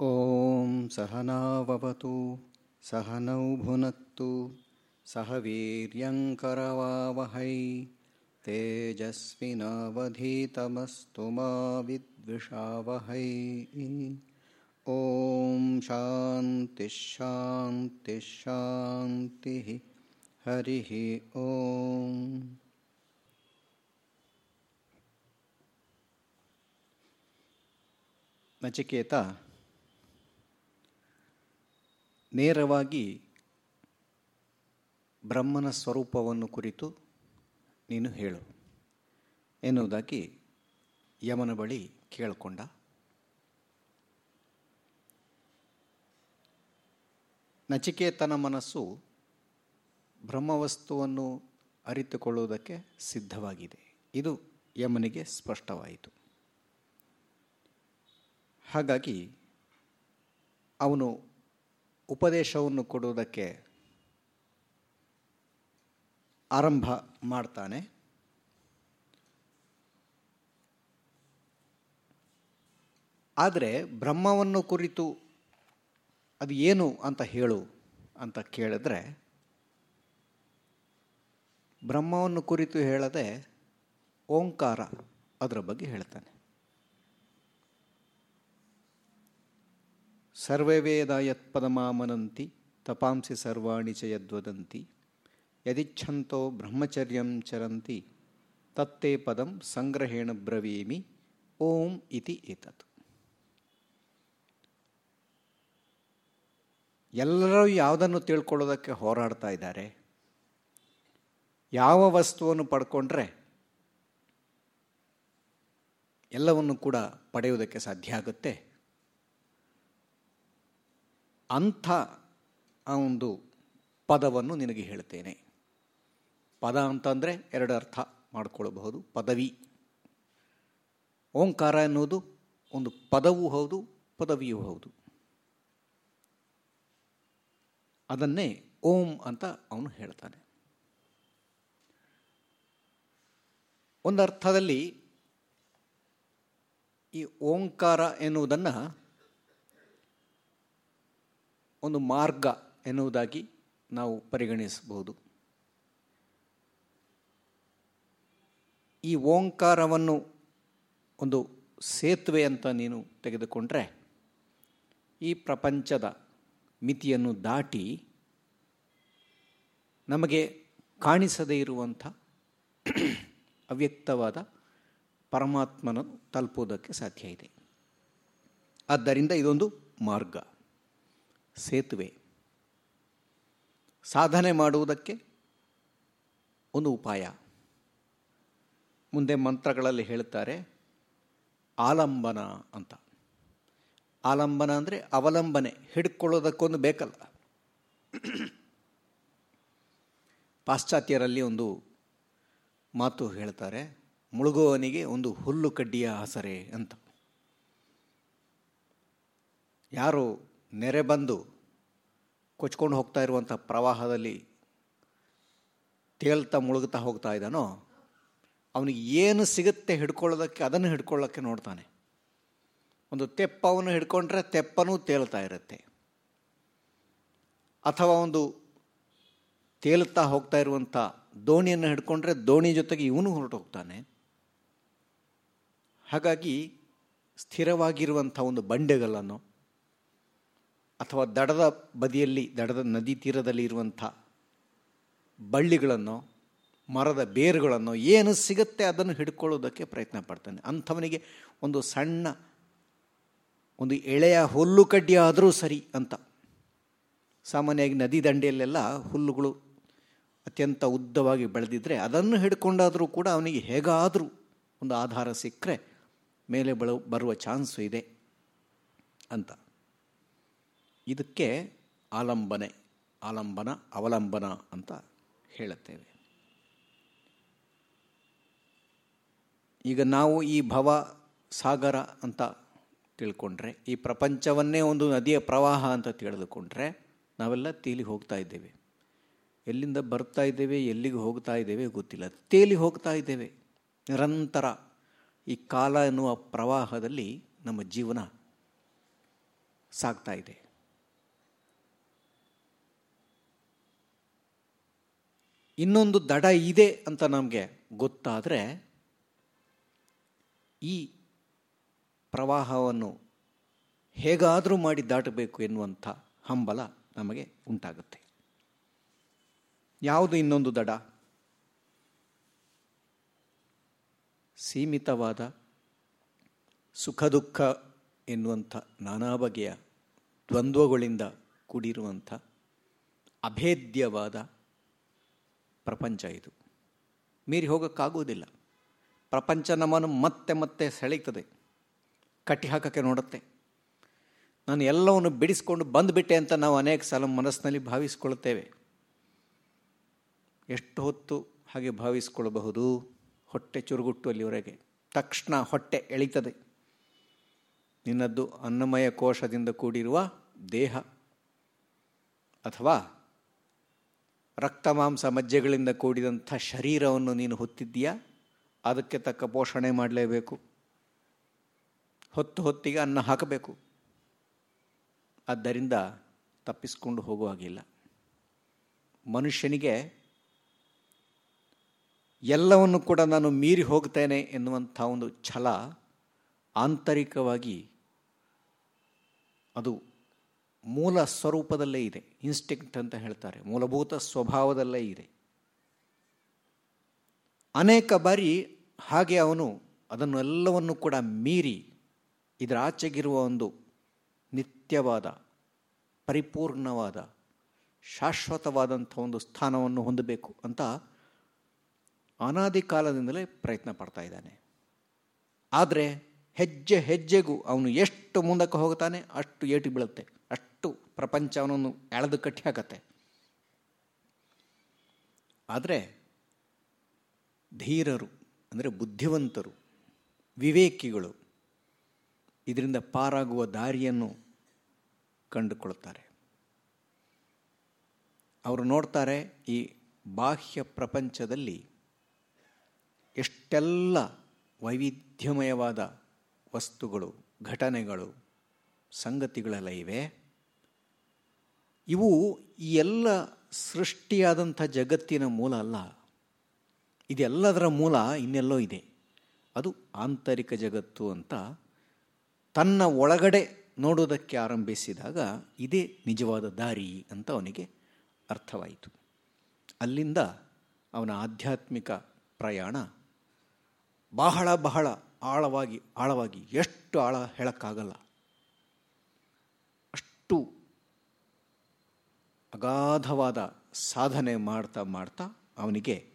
ॐ सहनावतु सहनौ भुनत्तु सह वीर्यङ्करवावहै तेजस्विनावधीतमस्तु मा विद्विषावहै। ॐ शान्तिश्शान्तिश्शान्तिः हरिः ॐ। नचिकेता ನೇರವಾಗಿ ಬ್ರಹ್ಮನ ಸ್ವರೂಪವನ್ನು ಕುರಿತು ನೀನು ಹೇಳು ಎನ್ನುವುದಾಗಿ ಯಮನ ಬಳಿ ಕೇಳಿಕೊಂಡ. ನಚಿಕೇತನ ಮನಸ್ಸು ಬ್ರಹ್ಮವಸ್ತುವನ್ನು ಅರಿತುಕೊಳ್ಳುವುದಕ್ಕೆ ಸಿದ್ಧವಾಗಿದೆ. ಇದು ಯಮನಿಗೆ ಸ್ಪಷ್ಟವಾಯಿತು. ಹಾಗಾಗಿ ಅವನು ಉಪದೇಶವನ್ನು ಕೊಡುವುದಕ್ಕೆ ಆರಂಭ ಮಾಡ್ತಾನೆ. ಆದರೆ ಬ್ರಹ್ಮವನ್ನು ಕುರಿತು ಅದು ಏನು ಅಂತ ಹೇಳು ಅಂತ ಕೇಳಿದ್ರೆ, ಬ್ರಹ್ಮವನ್ನು ಕುರಿತು ಹೇಳದೆ ಓಂಕಾರ ಅದರ ಬಗ್ಗೆ ಹೇಳ್ತಾನೆ. ಸರ್ವೇ ವೇದ ಯತ್ಪದಮಾಮನಂತಿ ತಪಾಂಸಿ ಸರ್ವಾಣಿ ಚ ಯದ್ವದಂತಿ ಯದಿಚ್ಛಂತೋ ಬ್ರಹ್ಮಚರ್ಯಂ ಚರಂತಿ ತತ್ತೇ ಪದಂ ಸಂಗ್ರಹೇಣ ಬ್ರವೀಮಿ ಓಂ ಇತಿ ಏತತ್. ಎಲ್ಲರೂ ಯಾವುದನ್ನು ತಿಳ್ಕೊಳ್ಳೋದಕ್ಕೆ ಹೋರಾಡ್ತಾ ಇದ್ದಾರೆ? ಯಾವ ವಸ್ತುವನ್ನು ಪಡ್ಕೊಂಡ್ರೆ ಎಲ್ಲವನ್ನು ಕೂಡ ಪಡೆಯುವುದಕ್ಕೆ ಸಾಧ್ಯ ಆಗುತ್ತೆ? ಅಂಥ ಆ ಒಂದು ಪದವನ್ನು ನಿನಗೆ ಹೇಳ್ತೇನೆ. ಪದ ಅಂತಂದರೆ ಎರಡು ಅರ್ಥ ಮಾಡಿಕೊಳ್ಳಬಹುದು ಪದವಿ. ಓಂಕಾರ ಎನ್ನುವುದು ಒಂದು ಪದವೂ ಹೌದು, ಪದವಿಯೂ ಹೌದು. ಅದನ್ನೇ ಓಂ ಅಂತ ಅವನು ಹೇಳ್ತಾನೆ. ಒಂದು ಅರ್ಥದಲ್ಲಿ ಈ ಓಂಕಾರ ಎನ್ನುವುದನ್ನು ಒಂದು ಮಾರ್ಗ ಎನ್ನುವುದಾಗಿ ನಾವು ಪರಿಗಣಿಸಬಹುದು. ಈ ಓಂಕಾರವನ್ನು ಒಂದು ಸೇತುವೆ ಅಂತ ನೀನು ತೆಗೆದುಕೊಂಡ್ರೆ, ಈ ಪ್ರಪಂಚದ ಮಿತಿಯನ್ನು ದಾಟಿ ನಮಗೆ ಕಾಣಿಸದೇ ಇರುವಂಥ ಅವ್ಯಕ್ತವಾದ ಪರಮಾತ್ಮನ ತಲುಪುವುದಕ್ಕೆ ಸಾಧ್ಯ ಇದೆ. ಆದ್ದರಿಂದ ಇದೊಂದು ಮಾರ್ಗ. ಸೇತುವೆ. ಸಾಧನೆ ಮಾಡುವುದಕ್ಕೆ ಒಂದು ಉಪಾಯ. ಮುಂದೆ ಮಂತ್ರಗಳಲ್ಲಿ ಹೇಳ್ತಾರೆ ಆಲಂಬನ ಅಂತ. ಆಲಂಬನ ಅಂದರೆ ಅವಲಂಬನೆ, ಹಿಡ್ಕೊಳ್ಳೋದಕ್ಕೊಂದು ಬೇಕಲ್ಲ. ಪಾಶ್ಚಾತ್ಯರಲ್ಲಿ ಒಂದು ಮಾತು ಹೇಳ್ತಾರೆ, ಮುಳುಗುವವನಿಗೆ ಒಂದು ಹುಲ್ಲು ಕಡ್ಡಿಯ ಆಸರೆ ಅಂತ. ಯಾರು ನೆರೆ ಬಂದು ಕೊಚ್ಕೊಂಡು ಹೋಗ್ತಾ ಇರುವಂಥ ಪ್ರವಾಹದಲ್ಲಿ ತೇಲ್ತಾ ಮುಳುಗುತ್ತಾ ಹೋಗ್ತಾ ಇದ್ದಾನೋ, ಅವನಿಗೆ ಏನು ಸಿಗುತ್ತೆ ಹಿಡ್ಕೊಳ್ಳೋದಕ್ಕೆ ಅದನ್ನು ಹಿಡ್ಕೊಳ್ಳೋಕ್ಕೆ ನೋಡ್ತಾನೆ. ಒಂದು ತೆಪ್ಪವನ್ನು ಹಿಡ್ಕೊಂಡ್ರೆ ತೆಪ್ಪನೂ ತೇಲ್ತಾ ಇರುತ್ತೆ. ಅಥವಾ ಒಂದು ತೇಲುತ್ತಾ ಹೋಗ್ತಾ ಇರುವಂಥ ದೋಣಿಯನ್ನು ಹಿಡ್ಕೊಂಡ್ರೆ ದೋಣಿ ಜೊತೆಗೆ ಇವನು ಹೊರಟು ಹೋಗ್ತಾನೆ. ಹಾಗಾಗಿ ಸ್ಥಿರವಾಗಿರುವಂಥ ಒಂದು ಬಂಡೆಗಳನ್ನು ಅಥವಾ ದಡದ ಬದಿಯಲ್ಲಿ, ದಡದ ನದಿ ತೀರದಲ್ಲಿ ಇರುವಂಥ ಬಳ್ಳಿಗಳನ್ನು, ಮರದ ಬೇರುಗಳನ್ನು ಏನು ಸಿಗುತ್ತೆ ಅದನ್ನು ಹಿಡ್ಕೊಳ್ಳೋದಕ್ಕೆ ಪ್ರಯತ್ನ ಪಡ್ತಾನೆ. ಅಂಥವನಿಗೆ ಒಂದು ಸಣ್ಣ, ಒಂದು ಎಳೆಯ ಹುಲ್ಲು ಕಡ್ಡಿ ಆದರೂ ಸರಿ ಅಂತ. ಸಾಮಾನ್ಯವಾಗಿ ನದಿ ದಂಡೆಯಲ್ಲೆಲ್ಲ ಹುಲ್ಲುಗಳು ಅತ್ಯಂತ ಉದ್ದವಾಗಿ ಬೆಳೆದಿದ್ದರೆ ಅದನ್ನು ಹಿಡ್ಕೊಂಡಾದರೂ ಕೂಡ ಅವನಿಗೆ ಹೇಗಾದರೂ ಒಂದು ಆಧಾರ ಸಿಕ್ಕರೆ ಮೇಲೆ ಬರುವ ಚಾನ್ಸು ಇದೆ ಅಂತ. ಇದಕ್ಕೆ ಆಲಂಬನೆ, ಆಲಂಬನ, ಅವಲಂಬನ ಅಂತ ಹೇಳುತ್ತೇವೆ. ಈಗ ನಾವು ಈ ಭವ ಸಾಗರ ಅಂತ ತಿಳ್ಕೊಂಡ್ರೆ, ಈ ಪ್ರಪಂಚವನ್ನೇ ಒಂದು ನದಿಯ ಪ್ರವಾಹ ಅಂತ ತಿಳಿದುಕೊಂಡ್ರೆ, ನಾವೆಲ್ಲ ತೇಲಿ ಹೋಗ್ತಾ ಇದ್ದೇವೆ. ಎಲ್ಲಿಂದ ಬರ್ತಾ ಇದ್ದೇವೆ, ಎಲ್ಲಿಗೆ ಹೋಗ್ತಾ ಇದ್ದೇವೆ ಗೊತ್ತಿಲ್ಲ. ತೇಲಿ ಹೋಗ್ತಾ ಇದ್ದೇವೆ. ನಿರಂತರ ಈ ಕಾಲ ಎನ್ನುವ ಪ್ರವಾಹದಲ್ಲಿ ನಮ್ಮ ಜೀವನ ಸಾಗ್ತಾ ಇದೆ. ಇನ್ನೊಂದು ದಡ ಇದೆ ಅಂತ ನಮಗೆ ಗೊತ್ತಾದರೆ ಈ ಪ್ರವಾಹವನ್ನು ಹೇಗಾದರೂ ಮಾಡಿ ದಾಟಬೇಕು ಎನ್ನುವಂಥ ಹಂಬಲ ನಮಗೆ ಉಂಟಾಗುತ್ತೆ. ಯಾವುದು ಇನ್ನೊಂದು ದಡ? ಸೀಮಿತವಾದ ಸುಖ ದುಃಖ ಎನ್ನುವಂಥ ನಾನಾ ಬಗೆಯ ದ್ವಂದ್ವಗಳಿಂದ ಕೂಡಿರುವಂಥ ಅಭೇದ್ಯವಾದ ಪ್ರಪಂಚ ಇದು. ಮೀರಿ ಹೋಗೋಕ್ಕಾಗುವುದಿಲ್ಲ. ಪ್ರಪಂಚ ನಮ್ಮನ್ನು ಮತ್ತೆ ಮತ್ತೆ ಸೆಳೀತದೆ ಕಟ್ಟಿ ಹಾಕೋಕ್ಕೆ ನೋಡುತ್ತೆ. ನಾನು ಎಲ್ಲವನ್ನು ಬಿಡಿಸ್ಕೊಂಡು ಬಂದುಬಿಟ್ಟೆ ಅಂತ ನಾವು ಅನೇಕ ಸಲ ಮನಸ್ಸಿನಲ್ಲಿ ಭಾವಿಸ್ಕೊಳ್ತೇವೆ ಎಷ್ಟು ಹೊತ್ತು ಹಾಗೆ ಭಾವಿಸ್ಕೊಳ್ಬಹುದು ಹೊಟ್ಟೆ ಚುರುಗುಟ್ಟು ಅಲ್ಲಿವರೆಗೆ. ತಕ್ಷಣ ಹೊಟ್ಟೆ ಎಳೀತದೆ. ನಿನ್ನದ್ದು ಅನ್ನಮಯ ಕೋಶದಿಂದ ಕೂಡಿರುವ ದೇಹ. ಅಥವಾ ರಕ್ತ ಮಾಂಸ ಮಜ್ಜೆಗಳಿಂದ ಕೂಡಿದಂಥ ಶರೀರವನ್ನು ನೀನು ಹೊತ್ತಿದ್ದೀಯಾ? ಅದಕ್ಕೆ ತಕ್ಕ ಪೋಷಣೆ ಮಾಡಲೇಬೇಕು. ಹೊತ್ತು ಹೊತ್ತಿಗೆ ಅನ್ನ ಹಾಕಬೇಕು. ಆದ್ದರಿಂದ ತಪ್ಪಿಸ್ಕೊಂಡು ಹೋಗುವಾಗಿಲ್ಲ ಮನುಷ್ಯನಿಗೆ ಎಲ್ಲವನ್ನು ಕೂಡ ನಾನು ಮೀರಿ ಹೋಗ್ತೇನೆ ಎನ್ನುವಂಥ ಒಂದು ಛಲ ಆಂತರಿಕವಾಗಿ ಅದು ಮೂಲ ಸ್ವರೂಪದಲ್ಲೇ ಇದೆ ಇನ್ಸ್ಟಿಂಕ್ಟ್ ಅಂತ ಹೇಳ್ತಾರೆ, ಮೂಲಭೂತ ಸ್ವಭಾವದಲ್ಲೇ ಇದೆ. ಅನೇಕ ಬಾರಿ ಹಾಗೆ ಅವನು ಅದನ್ನೆಲ್ಲವನ್ನು ಕೂಡ ಮೀರಿ ಇದರ ಆಚೆಗಿರುವ ಒಂದು ನಿತ್ಯವಾದ, ಪರಿಪೂರ್ಣವಾದ, ಶಾಶ್ವತವಾದಂಥ ಒಂದು ಸ್ಥಾನವನ್ನು ಹೊಂದಬೇಕು ಅಂತ ಅನಾದಿ ಕಾಲದಿಂದಲೇ ಪ್ರಯತ್ನ ಪಡ್ತಾ ಇದ್ದಾನೆ. ಆದರೆ ಹೆಜ್ಜೆ ಹೆಜ್ಜೆಗೂ ಅವನು ಎಷ್ಟು ಮುಂದಕ್ಕೆ ಹೋಗುತ್ತಾನೆ ಅಷ್ಟು ಏಟು ಬೀಳುತ್ತೆ. ಅಷ್ಟು ಪ್ರಪಂಚ ಅವನನ್ನು ಎಳೆದು ಕಟ್ಟಿ ಹಾಕತ್ತೆ. ಆದರೆ ಧೀರರು, ಅಂದರೆ ಬುದ್ಧಿವಂತರು, ವಿವೇಕಿಗಳು ಇದರಿಂದ ಪಾರಾಗುವ ದಾರಿಯನ್ನು ಕಂಡುಕೊಳ್ತಾರೆ. ಅವರು ನೋಡ್ತಾರೆ ಈ ಬಾಹ್ಯ ಪ್ರಪಂಚದಲ್ಲಿ ಎಷ್ಟೆಲ್ಲ ವೈವಿಧ್ಯಮಯವಾದ ವಸ್ತುಗಳು, ಘಟನೆಗಳು, ಸಂಗತಿಗಳೆಲ್ಲ ಇವೆ. ಇವು ಈ ಎಲ್ಲ ಸೃಷ್ಟಿಯಾದಂಥ ಜಗತ್ತಿನ ಮೂಲ ಅಲ್ಲ. ಇದೆಲ್ಲದರ ಮೂಲ ಇನ್ನೆಲ್ಲೋ ಇದೆ. ಅದು ಆಂತರಿಕ ಜಗತ್ತು ಅಂತ ತನ್ನ ಒಳಗಡೆ ನೋಡೋದಕ್ಕೆ ಆರಂಭಿಸಿದಾಗ ಇದೇ ನಿಜವಾದ ದಾರಿ ಅಂತ ಅವನಿಗೆ ಅರ್ಥವಾಯಿತು. ಅಲ್ಲಿಂದ ಅವನ ಆಧ್ಯಾತ್ಮಿಕ ಪ್ರಯಾಣ ಬಹಳ ಬಹಳ ಆಳವಾಗಿ ಆಳವಾಗಿ, ಎಷ್ಟು ಆಳ ಹೇಳೋಕ್ಕಾಗಲ್ಲ. ಅಷ್ಟು ಅಗಾಧವಾದ ಸಾಧನೆ ಮಾಡ್ತಾ ಮಾಡ್ತಾ ಅವನಿಗೆ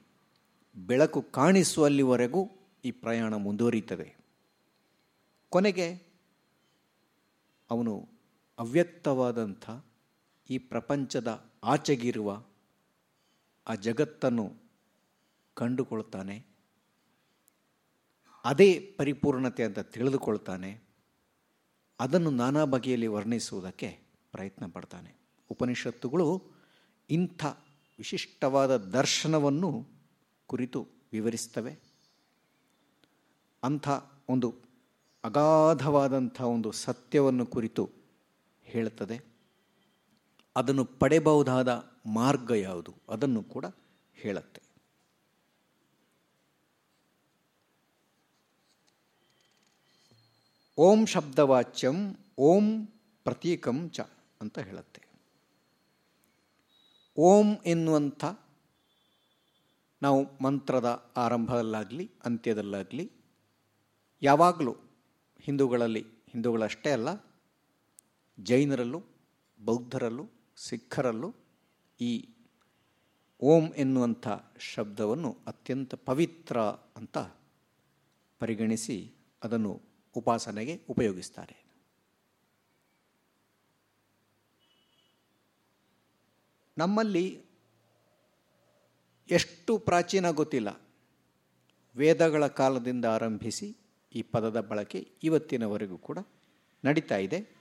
ಬೆಳಕು ಕಾಣಿಸುವಲ್ಲಿವರೆಗೂ ಈ ಪ್ರಯಾಣ ಮುಂದುವರಿಯುತ್ತದೆ. ಕೊನೆಗೆ ಅವನು ಅವ್ಯಕ್ತವಾದಂಥ ಈ ಪ್ರಪಂಚದ ಆಚೆಗಿರುವ ಆ ಜಗತ್ತನ್ನು ಕಂಡುಕೊಳ್ತಾನೆ. ಅದೇ ಪರಿಪೂರ್ಣತೆ ಅಂತ ತಿಳಿದುಕೊಳ್ತಾನೆ. ಅದನ್ನು ನಾನಾ ಬಗೆಯಲ್ಲಿ ವರ್ಣಿಸುವುದಕ್ಕೆ ಪ್ರಯತ್ನ ಪಡ್ತಾನೆ. ಉಪನಿಷತ್ತುಗಳು ಇಂಥ ವಿಶಿಷ್ಟವಾದ ದರ್ಶನವನ್ನು ಕುರಿತು ವಿವರಿಸ್ತವೆ. ಅಂಥ ಒಂದು ಅಗಾಧವಾದಂಥ ಒಂದು ಸತ್ಯವನ್ನು ಕುರಿತು ಹೇಳುತ್ತದೆ. ಅದನ್ನು ಪಡೆಯಬಹುದಾದ ಮಾರ್ಗ ಯಾವುದು ಅದನ್ನು ಕೂಡ ಹೇಳುತ್ತೆ. ಓಂ ಶಬ್ದವಾಚ್ಯಂ, ಓಂ ಪ್ರತೀಕಂ ಚ ಅಂತ ಹೇಳುತ್ತೆ. ಓಂ ಎನ್ನುವಂಥ ನಾವು ಮಂತ್ರದ ಆರಂಭದಲ್ಲಾಗಲಿ, ಅಂತ್ಯದಲ್ಲಾಗಲಿ, ಯಾವಾಗಲೂ ಹಿಂದೂಗಳಲ್ಲಿ, ಹಿಂದೂಗಳಷ್ಟೇ ಅಲ್ಲ, ಜೈನರಲ್ಲೂ, ಬೌದ್ಧರಲ್ಲೂ, ಸಿಖ್ಖರಲ್ಲೂ ಈ ಓಂ ಎನ್ನುವಂಥ ಶಬ್ದವನ್ನು ಅತ್ಯಂತ ಪವಿತ್ರ ಅಂತ ಪರಿಗಣಿಸಿ ಅದನ್ನು ಉಪಾಸನೆಗೆ ಉಪಯೋಗಿಸ್ತಾರೆ. ನಮ್ಮಲ್ಲಿ ಎಷ್ಟು ಪ್ರಾಚೀನ ಗೊತ್ತಿಲ್ಲ. ವೇದಗಳ ಕಾಲದಿಂದ ಆರಂಭಿಸಿ ಈ ಪದದ ಬಳಕೆ ಇವತ್ತಿನವರೆಗೂ ಕೂಡ ನಡೀತಾ ಇದೆ.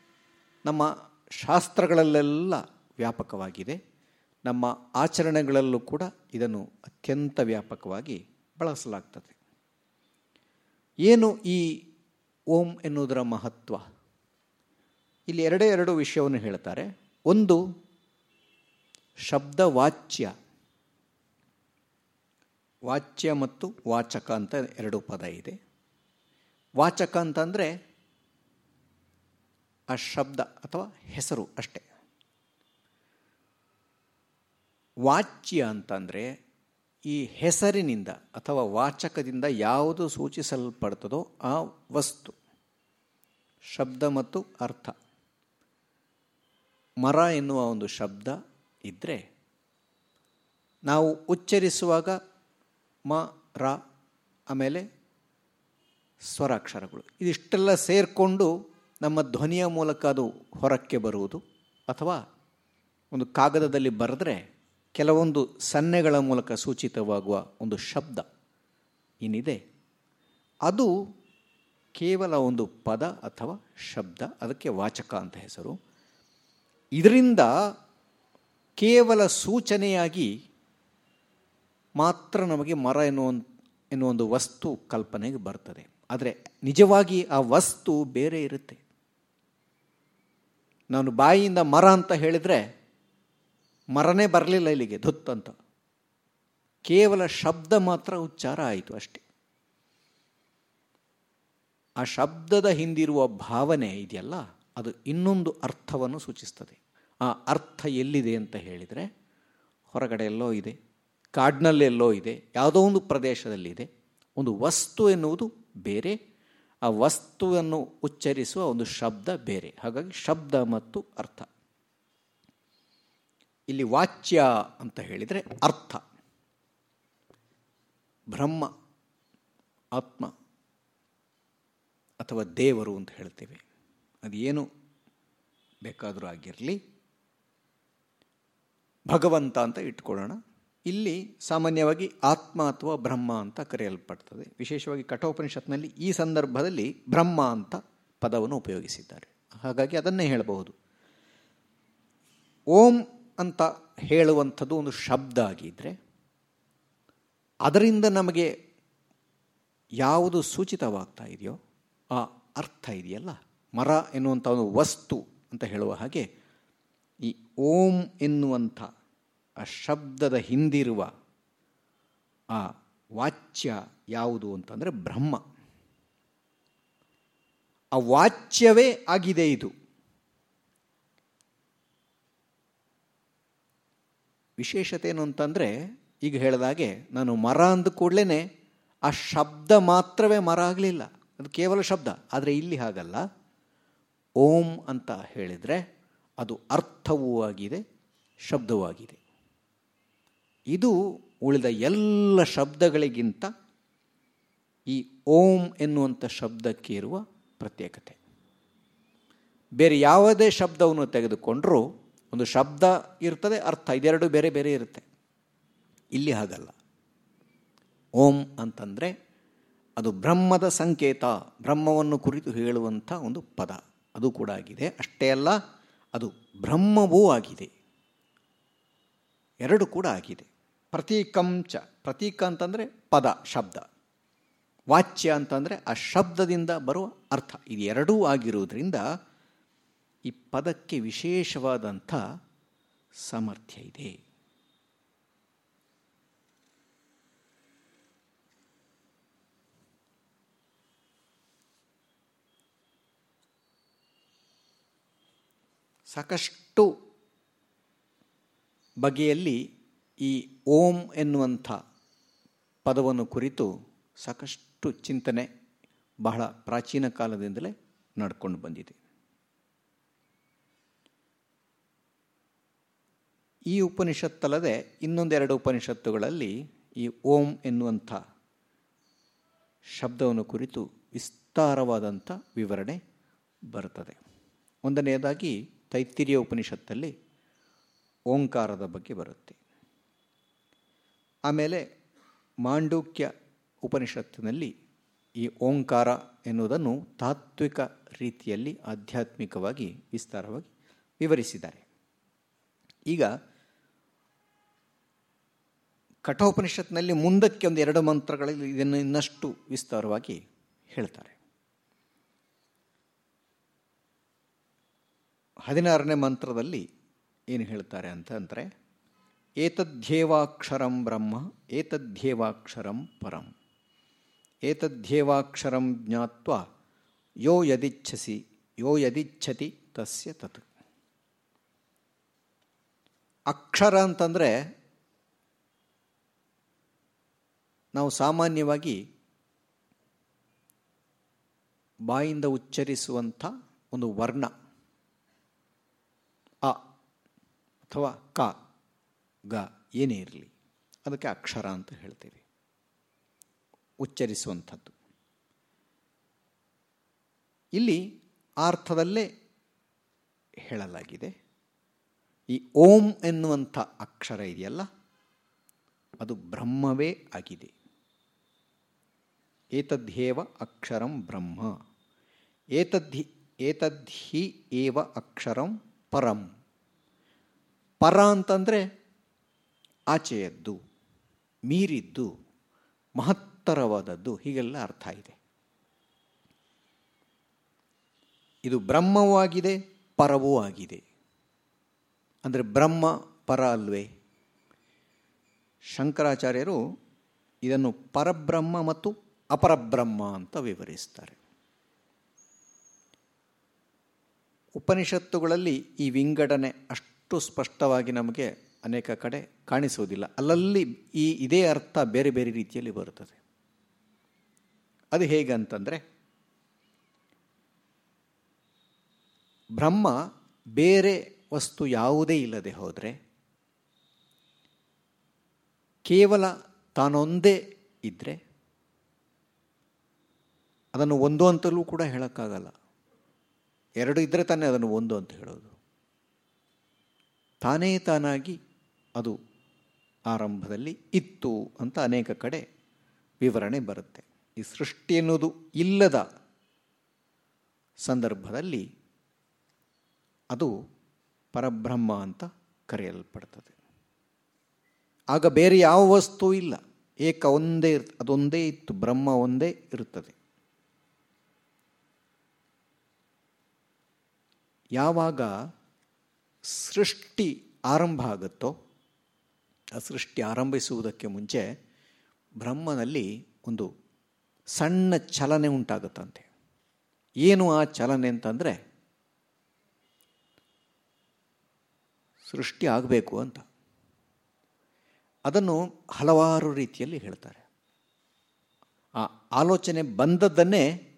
ನಮ್ಮ ಶಾಸ್ತ್ರಗಳಲ್ಲೆಲ್ಲ ವ್ಯಾಪಕವಾಗಿದೆ. ನಮ್ಮ ಆಚರಣೆಗಳಲ್ಲೂ ಕೂಡ ಇದನ್ನು ಅತ್ಯಂತ ವ್ಯಾಪಕವಾಗಿ ಬಳಸಲಾಗ್ತದೆ. ಏನು ಈ ಓಂ ಎನ್ನುವುದರ ಮಹತ್ವ? ಇಲ್ಲಿ ಎರಡೇ ಎರಡು ವಿಷಯವನ್ನು ಹೇಳ್ತಾರೆ. ಒಂದು ಶಬ್ದ ವಾಚ್ಯ ವಾಚ್ಯ ಮತ್ತು ವಾಚಕ ಅಂತ ಎರಡು ಪದ ಇದೆ. ವಾಚಕ ಅಂತಂದರೆ ಆ ಶಬ್ದ ಅಥವಾ ಹೆಸರು ಅಷ್ಟೆ. ವಾಚ್ಯ ಅಂತಂದರೆ ಈ ಹೆಸರಿನಿಂದ ಅಥವಾ ವಾಚಕದಿಂದ ಯಾವುದು ಸೂಚಿಸಲ್ಪಡ್ತದೋ ಆ ವಸ್ತು. ಶಬ್ದ ಮತ್ತು ಅರ್ಥ. ಮರ ಎನ್ನುವ ಒಂದು ಶಬ್ದ ಇದ್ದರೆ ನಾವು ಉಚ್ಚರಿಸುವಾಗ ಮ, ರ, ಆಮೇಲೆ ಸ್ವರಾಕ್ಷರಗಳು. ಇದಿಷ್ಟೆಲ್ಲ ಸೇರಿಕೊಂಡು ನಮ್ಮ ಧ್ವನಿಯ ಮೂಲಕ ಅದು ಹೊರಕ್ಕೆ ಬರುವುದು. ಅಥವಾ ಒಂದು ಕಾಗದದಲ್ಲಿ ಬರೆದ್ರೆ ಕೆಲವೊಂದು ಸನ್ನೆಗಳ ಮೂಲಕ ಸೂಚಿತವಾಗುವ ಒಂದು ಶಬ್ದ ಏನಿದೆ? ಅದು ಕೇವಲ ಒಂದು ಪದ ಅಥವಾ ಶಬ್ದ, ಅದಕ್ಕೆ ವಾಚಕ ಅಂತ ಹೆಸರು. ಇದರಿಂದ ಕೇವಲ ಸೂಚನೆಯಾಗಿ ಮಾತ್ರ ನಮಗೆ ಮರ ಎನ್ನುವ ಎನ್ನುವ ಒಂದು ವಸ್ತು ಕಲ್ಪನೆಗೆ ಬರ್ತದೆ. ಆದರೆ ನಿಜವಾಗಿ ಆ ವಸ್ತು ಬೇರೆ ಇರುತ್ತೆ. ನಾನು ಬಾಯಿಯಿಂದ ಮರ ಅಂತ ಹೇಳಿದರೆ ಮರನೇ ಬರಲಿಲ್ಲ ಇಲ್ಲಿಗೆ, ಧುತ್ ಅಂತ. ಕೇವಲ ಶಬ್ದ ಮಾತ್ರ ಉಚ್ಚಾರ ಆಯಿತು ಅಷ್ಟೆ. ಆ ಶಬ್ದದ ಹಿಂದಿರುವ ಭಾವನೆ ಇದೆಯಲ್ಲ, ಅದು ಇನ್ನೊಂದು ಅರ್ಥವನ್ನು ಸೂಚಿಸ್ತದೆ. ಆ ಅರ್ಥ ಎಲ್ಲಿದೆ ಅಂತ ಹೇಳಿದರೆ, ಹೊರಗಡೆ ಎಲ್ಲೋ ಇದೆ ಕಾಡಿನಲ್ಲೆಲ್ಲೋ ಇದೆ, ಯಾವುದೋ ಒಂದು ಪ್ರದೇಶದಲ್ಲಿದೆ, ಒಂದು ವಸ್ತು ಎನ್ನುವುದು ಬೇರೆ, ಆ ವಸ್ತುವನ್ನು ಉಚ್ಚರಿಸುವ ಒಂದು ಶಬ್ದ ಬೇರೆ. ಹಾಗಾಗಿ ಶಬ್ದ ಮತ್ತು ಅರ್ಥ. ಇಲ್ಲಿ ವಾಚ್ಯ ಅಂತ ಹೇಳಿದರೆ ಅರ್ಥ. ಬ್ರಹ್ಮ, ಆತ್ಮ ಅಥವಾ ದೇವರು ಅಂತ ಹೇಳ್ತೇವೆ. ಅದೇನು ಬೇಕಾದರೂ ಆಗಿರಲಿ ಭಗವಂತ ಅಂತ ಇಟ್ಕೊಳ್ಳೋಣ. ಇಲ್ಲಿ ಸಾಮಾನ್ಯವಾಗಿ ಆತ್ಮ ಅಥವಾ ಬ್ರಹ್ಮ ಅಂತ ಕರೆಯಲ್ಪಡ್ತದೆ. ವಿಶೇಷವಾಗಿ ಕಠೋಪನಿಷತ್ನಲ್ಲಿ ಈ ಸಂದರ್ಭದಲ್ಲಿ ಬ್ರಹ್ಮ ಅಂತ ಪದವನ್ನು ಉಪಯೋಗಿಸಿದ್ದಾರೆ. ಹಾಗಾಗಿ ಅದನ್ನೇ ಹೇಳಬಹುದು. ಓಂ ಅಂತ ಹೇಳುವಂಥದ್ದು ಒಂದು ಶಬ್ದ ಆಗಿದ್ದರೆ ಅದರಿಂದ ನಮಗೆ ಯಾವುದು ಸೂಚಿತವಾಗ್ತಾ ಇದೆಯೋ ಆ ಅರ್ಥ ಇದೆಯಲ್ಲ. ಮರ ಎನ್ನುವಂಥ ಒಂದು ವಸ್ತು ಅಂತ ಹೇಳುವ ಹಾಗೆ ಈ ಓಂ ಎನ್ನುವಂಥ ಆ ಶಬ್ದದ ಹಿಂದಿರುವ ಆ ವಾಚ್ಯ ಯಾವುದು ಅಂತಂದರೆ ಬ್ರಹ್ಮ. ಆ ವಾಚ್ಯವೇ ಆಗಿದೆ ಇದು. ವಿಶೇಷತೆ ಏನು ಅಂತಂದರೆ ಈಗ ಹೇಳಿದಾಗೆ ನಾನು ಮರ ಅಂದ ಕೂಡಲೇ ಆ ಶಬ್ದ ಮಾತ್ರವೇ ಮರ ಆಗಲಿಲ್ಲ. ಅದು ಕೇವಲ ಶಬ್ದ. ಆದರೆ ಇಲ್ಲಿ ಹಾಗಲ್ಲ. ಓಂ ಅಂತ ಹೇಳಿದರೆ ಅದು ಅರ್ಥವೂ ಆಗಿದೆ ಶಬ್ದವಾಗಿದೆ. ಇದು ಉಳಿದ ಎಲ್ಲ ಶಬ್ದಗಳಿಗಿಂತ ಈ ಓಂ ಎನ್ನುವಂಥ ಶಬ್ದಕ್ಕೆ ಇರುವ ಪ್ರತ್ಯೇಕತೆ. ಬೇರೆ ಯಾವುದೇ ಶಬ್ದವನ್ನು ತೆಗೆದುಕೊಂಡರೂ ಒಂದು ಶಬ್ದ ಇರ್ತದೆ, ಅರ್ಥ ಇದೆರಡು ಬೇರೆ ಬೇರೆ ಇರುತ್ತೆ. ಇಲ್ಲಿ ಹಾಗಲ್ಲ. ಓಂ ಅಂತಂದರೆ ಅದು ಬ್ರಹ್ಮದ ಸಂಕೇತ, ಬ್ರಹ್ಮವನ್ನು ಕುರಿತು ಹೇಳುವಂಥ ಒಂದು ಪದ. ಅದು ಕೂಡ ಆಗಿದೆ. ಅಷ್ಟೇ ಅಲ್ಲ ಅದು ಬ್ರಹ್ಮವೂ ಆಗಿದೆ. ಎರಡು ಕೂಡ ಆಗಿದೆ. ಪ್ರತೀಕಂಚ ಪ್ರತೀಕ ಅಂತಂದರೆ ಪದ, ಶಬ್ದ. ವಾಚ್ಯ ಅಂತಂದರೆ ಆ ಶಬ್ದದಿಂದ ಬರುವ ಅರ್ಥ. ಇದು ಎರಡೂ ಆಗಿರುವುದರಿಂದ ಈ ಪದಕ್ಕೆ ವಿಶೇಷವಾದಂಥ ಸಾಮರ್ಥ್ಯ ಇದೆ. ಸಾಕಷ್ಟು ಬಗೆಯಲ್ಲಿ ಈ ಓಂ ಎನ್ನುವಂಥ ಪದವನ್ನು ಕುರಿತು ಸಾಕಷ್ಟು ಚಿಂತನೆ ಬಹಳ ಪ್ರಾಚೀನ ಕಾಲದಿಂದಲೇ ನಡ್ಕೊಂಡು ಬಂದಿದೆ. ಈ ಉಪನಿಷತ್ತಲ್ಲದೆ ಇನ್ನೊಂದೆರಡು ಉಪನಿಷತ್ತುಗಳಲ್ಲಿ ಈ ಓಂ ಎನ್ನುವಂಥ ಶಬ್ದವನ್ನು ಕುರಿತು ವಿಸ್ತಾರವಾದಂಥ ವಿವರಣೆ ಬರುತ್ತದೆ. ಒಂದನೆಯದಾಗಿ ತೈತ್ತಿರಿಯ ಉಪನಿಷತ್ತಲ್ಲಿ ಓಂಕಾರದ ಬಗ್ಗೆ ಬರುತ್ತೆ. ಆಮೇಲೆ ಮಾಂಡೂಕ್ಯ ಉಪನಿಷತ್ತಿನಲ್ಲಿ ಈ ಓಂಕಾರ ಎನ್ನುವುದನ್ನು ತಾತ್ವಿಕ ರೀತಿಯಲ್ಲಿ ಆಧ್ಯಾತ್ಮಿಕವಾಗಿ ವಿಸ್ತಾರವಾಗಿ ವಿವರಿಸಿದ್ದಾರೆ. ಈಗ ಕಠೋಪನಿಷತ್ನಲ್ಲಿ ಮುಂದಕ್ಕೆ ಒಂದು ಎರಡು ಮಂತ್ರಗಳಲ್ಲಿ ಇದನ್ನು ಇನ್ನಷ್ಟು ವಿಸ್ತಾರವಾಗಿ ಹೇಳ್ತಾರೆ. ಹದಿನಾರನೇ ಮಂತ್ರದಲ್ಲಿ ಏನು ಹೇಳ್ತಾರೆ ಅಂತಂದರೆ ಏತದ್ಧೇವಾಕ್ಷರಂ ಬ್ರಹ್ಮ ಏತದ್ಧೇವಾಕ್ಷರಂ ಪರಂ. ಏತದ್ಧೇವಾಕ್ಷರಂ ಜ್ಞಾತ್ವ, ಯೋ ಯದಿಚ್ಛಸಿ, ಯೋ ಯದಿಚ್ಛತಿ ತಸ್ಯ ತತ್. ಅಕ್ಷರ ಅಂತಂದರೆ, ನಾವು ಸಾಮಾನ್ಯವಾಗಿ ಬಾಯಿಂದ ಉಚ್ಚರಿಸುವಂಥ ಒಂದು ವರ್ಣ. ಅ ಅಥವಾ ಕ, ಗ ಏನೇ ಇರಲಿ, ಅದಕ್ಕೆ ಅಕ್ಷರ ಅಂತ ಹೇಳ್ತೇವೆ. ಉಚ್ಚರಿಸುವಂಥದ್ದು. ಇಲ್ಲಿ ಅರ್ಥದಲ್ಲೇ ಹೇಳಲಾಗಿದೆ. ಈ ಓಂ ಎನ್ನುವಂಥ ಅಕ್ಷರ ಇದೆಯಲ್ಲ, ಅದು ಬ್ರಹ್ಮವೇ ಆಗಿದೆ. ಏತದ್ಯೇವ ಅಕ್ಷರಂ ಬ್ರಹ್ಮ. ಏತದ್ಧಿ ಏತದ್ಧಿ ಏವ ಅಕ್ಷರಂ ಪರಂ. ಪರ ಅಂತಂದರೆ ಆಚೆಯದ್ದು, ಮೀರಿದ್ದು, ಮಹತ್ತರವಾದದ್ದು, ಹೀಗೆಲ್ಲ ಅರ್ಥ ಇದೆ. ಇದು ಬ್ರಹ್ಮವೂ ಆಗಿದೆ, ಪರವೂ ಆಗಿದೆ. ಅಂದರೆ ಬ್ರಹ್ಮ, ಪರ ಅಲ್ವೇ? ಶಂಕರಾಚಾರ್ಯರು ಇದನ್ನು ಪರಬ್ರಹ್ಮ ಮತ್ತು ಅಪರಬ್ರಹ್ಮ ಅಂತ ವಿವರಿಸ್ತಾರೆ. ಉಪನಿಷತ್ತುಗಳಲ್ಲಿ ಈ ವಿಂಗಡಣೆ ಅಷ್ಟು ಸ್ಪಷ್ಟವಾಗಿ ನಮಗೆ ಅನೇಕ ಕಡೆ ಕಾಣಿಸುವುದಿಲ್ಲ. ಅಲ್ಲಲ್ಲಿ ಈ ಇದೇ ಅರ್ಥ ಬೇರೆ ಬೇರೆ ರೀತಿಯಲ್ಲಿ ಬರುತ್ತದೆ. ಅದು ಹೇಗಂತಂದರೆ ಬ್ರಹ್ಮ ಬೇರೆ ವಸ್ತು ಯಾವುದೇ ಇಲ್ಲದೆ ಹೋದರೆ, ಕೇವಲ ತಾನೊಂದೇ ಇದ್ದರೆ ಅದನ್ನು ಒಂದು ಅಂತಲೂ ಕೂಡ ಹೇಳೋಕ್ಕಾಗಲ್ಲ. ಎರಡು ಇದ್ದರೆ ತಾನೇ ಅದನ್ನು ಒಂದು ಅಂತ ಹೇಳೋದು. ತಾನೇ ತಾನಾಗಿ ಅದು ಆರಂಭದಲ್ಲಿ ಇತ್ತು ಅಂತ ಅನೇಕ ಕಡೆ ವಿವರಣೆ ಬರುತ್ತೆ. ಈ ಸೃಷ್ಟಿ ಎನ್ನುವುದು ಇಲ್ಲದ ಸಂದರ್ಭದಲ್ಲಿ ಅದು ಪರಬ್ರಹ್ಮ ಅಂತ ಕರೆಯಲ್ಪಡ್ತದೆ. ಆಗ ಬೇರೆ ಯಾವ ವಸ್ತು ಇಲ್ಲ. ಏಕ ಒಂದೇ, ಅದೊಂದೇ ಇತ್ತು, ಬ್ರಹ್ಮ ಒಂದೇ ಇರುತ್ತದೆ ಯಾವಾಗ ಸೃಷ್ಟಿ ಆರಂಭ ಆಗುತ್ತೋ, ಆ ಸೃಷ್ಟಿ ಆರಂಭಿಸುವುದಕ್ಕೆ ಮುಂಚೆ ಬ್ರಹ್ಮನಲ್ಲಿ ಒಂದು ಸಣ್ಣ ಚಲನೆ ಉಂಟಾಗುತ್ತಂತೆ. ಏನು ಆ ಚಲನೆ ಅಂತಂದರೆ, ಸೃಷ್ಟಿ ಆಗಬೇಕು ಅಂತ. ಅದನ್ನು ಹಲವಾರು ರೀತಿಯಲ್ಲಿ ಹೇಳ್ತಾರೆ. ಆ ಆಲೋಚನೆ ಬಂದದ್ದನ್ನೇ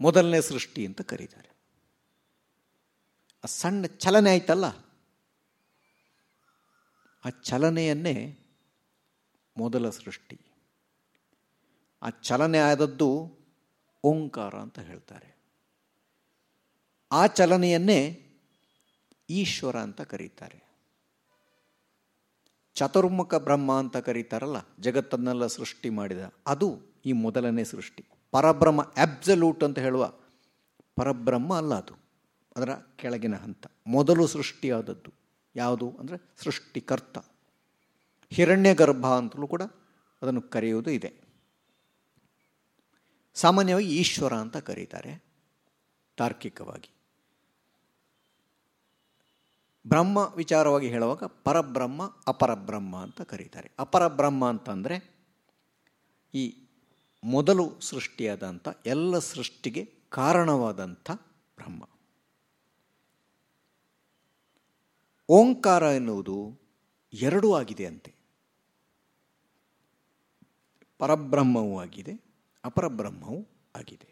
ಮೊದಲನೇ ಸೃಷ್ಟಿ ಅಂತ ಕರೀತಾರೆ. ಆ ಸಣ್ಣ ಚಲನೆ ಆಯ್ತಲ್ಲ? ಆ ಚಲನೆಯನ್ನೇ ಮೊದಲ ಸೃಷ್ಟಿ. ಆ ಚಲನೆ ಆದದ್ದು ಓಂಕಾರ ಅಂತ ಹೇಳ್ತಾರೆ. ಆ ಚಲನೆಯನ್ನೇ ಈಶ್ವರ ಅಂತ ಕರೀತಾರೆ. ಚತುರ್ಮುಖ ಬ್ರಹ್ಮ ಅಂತ ಕರೀತಾರಲ್ಲ, ಜಗತ್ತನ್ನೆಲ್ಲ ಸೃಷ್ಟಿ ಮಾಡಿದ, ಅದು ಈ ಮೊದಲನೇ ಸೃಷ್ಟಿ. ಪರಬ್ರಹ್ಮ ಆಬ್ಸಲ್ಯೂಟ್ ಅಂತ ಹೇಳುವ ಪರಬ್ರಹ್ಮ ಅಲ್ಲ ಅದು. ಅದರ ಕೆಳಗಿನ ಹಂತ. ಮೊದಲು ಸೃಷ್ಟಿಯಾದದ್ದು. ಯಾವುದು? ಅಂದರೆ ಸೃಷ್ಟಿಕರ್ತ. ಹಿರಣ್ಯ ಗರ್ಭ ಅಂತಲೂ ಕೂಡ ಅದನ್ನು ಕರೆಯುವುದು ಇದೆ. ಸಾಮಾನ್ಯವಾಗಿ ಈಶ್ವರ ಅಂತ ಕರೀತಾರೆ, ತಾರ್ಕಿಕವಾಗಿ. ಬ್ರಹ್ಮ ವಿಚಾರವಾಗಿ ಹೇಳುವಾಗ ಪರಬ್ರಹ್ಮ, ಅಪರಬ್ರಹ್ಮ ಅಂತ ಕರೀತಾರೆ. ಅಪರಬ್ರಹ್ಮ ಅಂತಂದರೆ ಈ ಮೊದಲು ಸೃಷ್ಟಿಯಾದಂಥ, ಎಲ್ಲ ಸೃಷ್ಟಿಗೆ ಕಾರಣವಾದಂಥ ಬ್ರಹ್ಮ. ಓಂಕಾರ ಎನ್ನುವುದು ಎರಡೂ ಆಗಿದೆ ಅಂತೆ. ಪರಬ್ರಹ್ಮವೂ ಆಗಿದೆ, ಅಪರಬ್ರಹ್ಮವೂ ಆಗಿದೆ.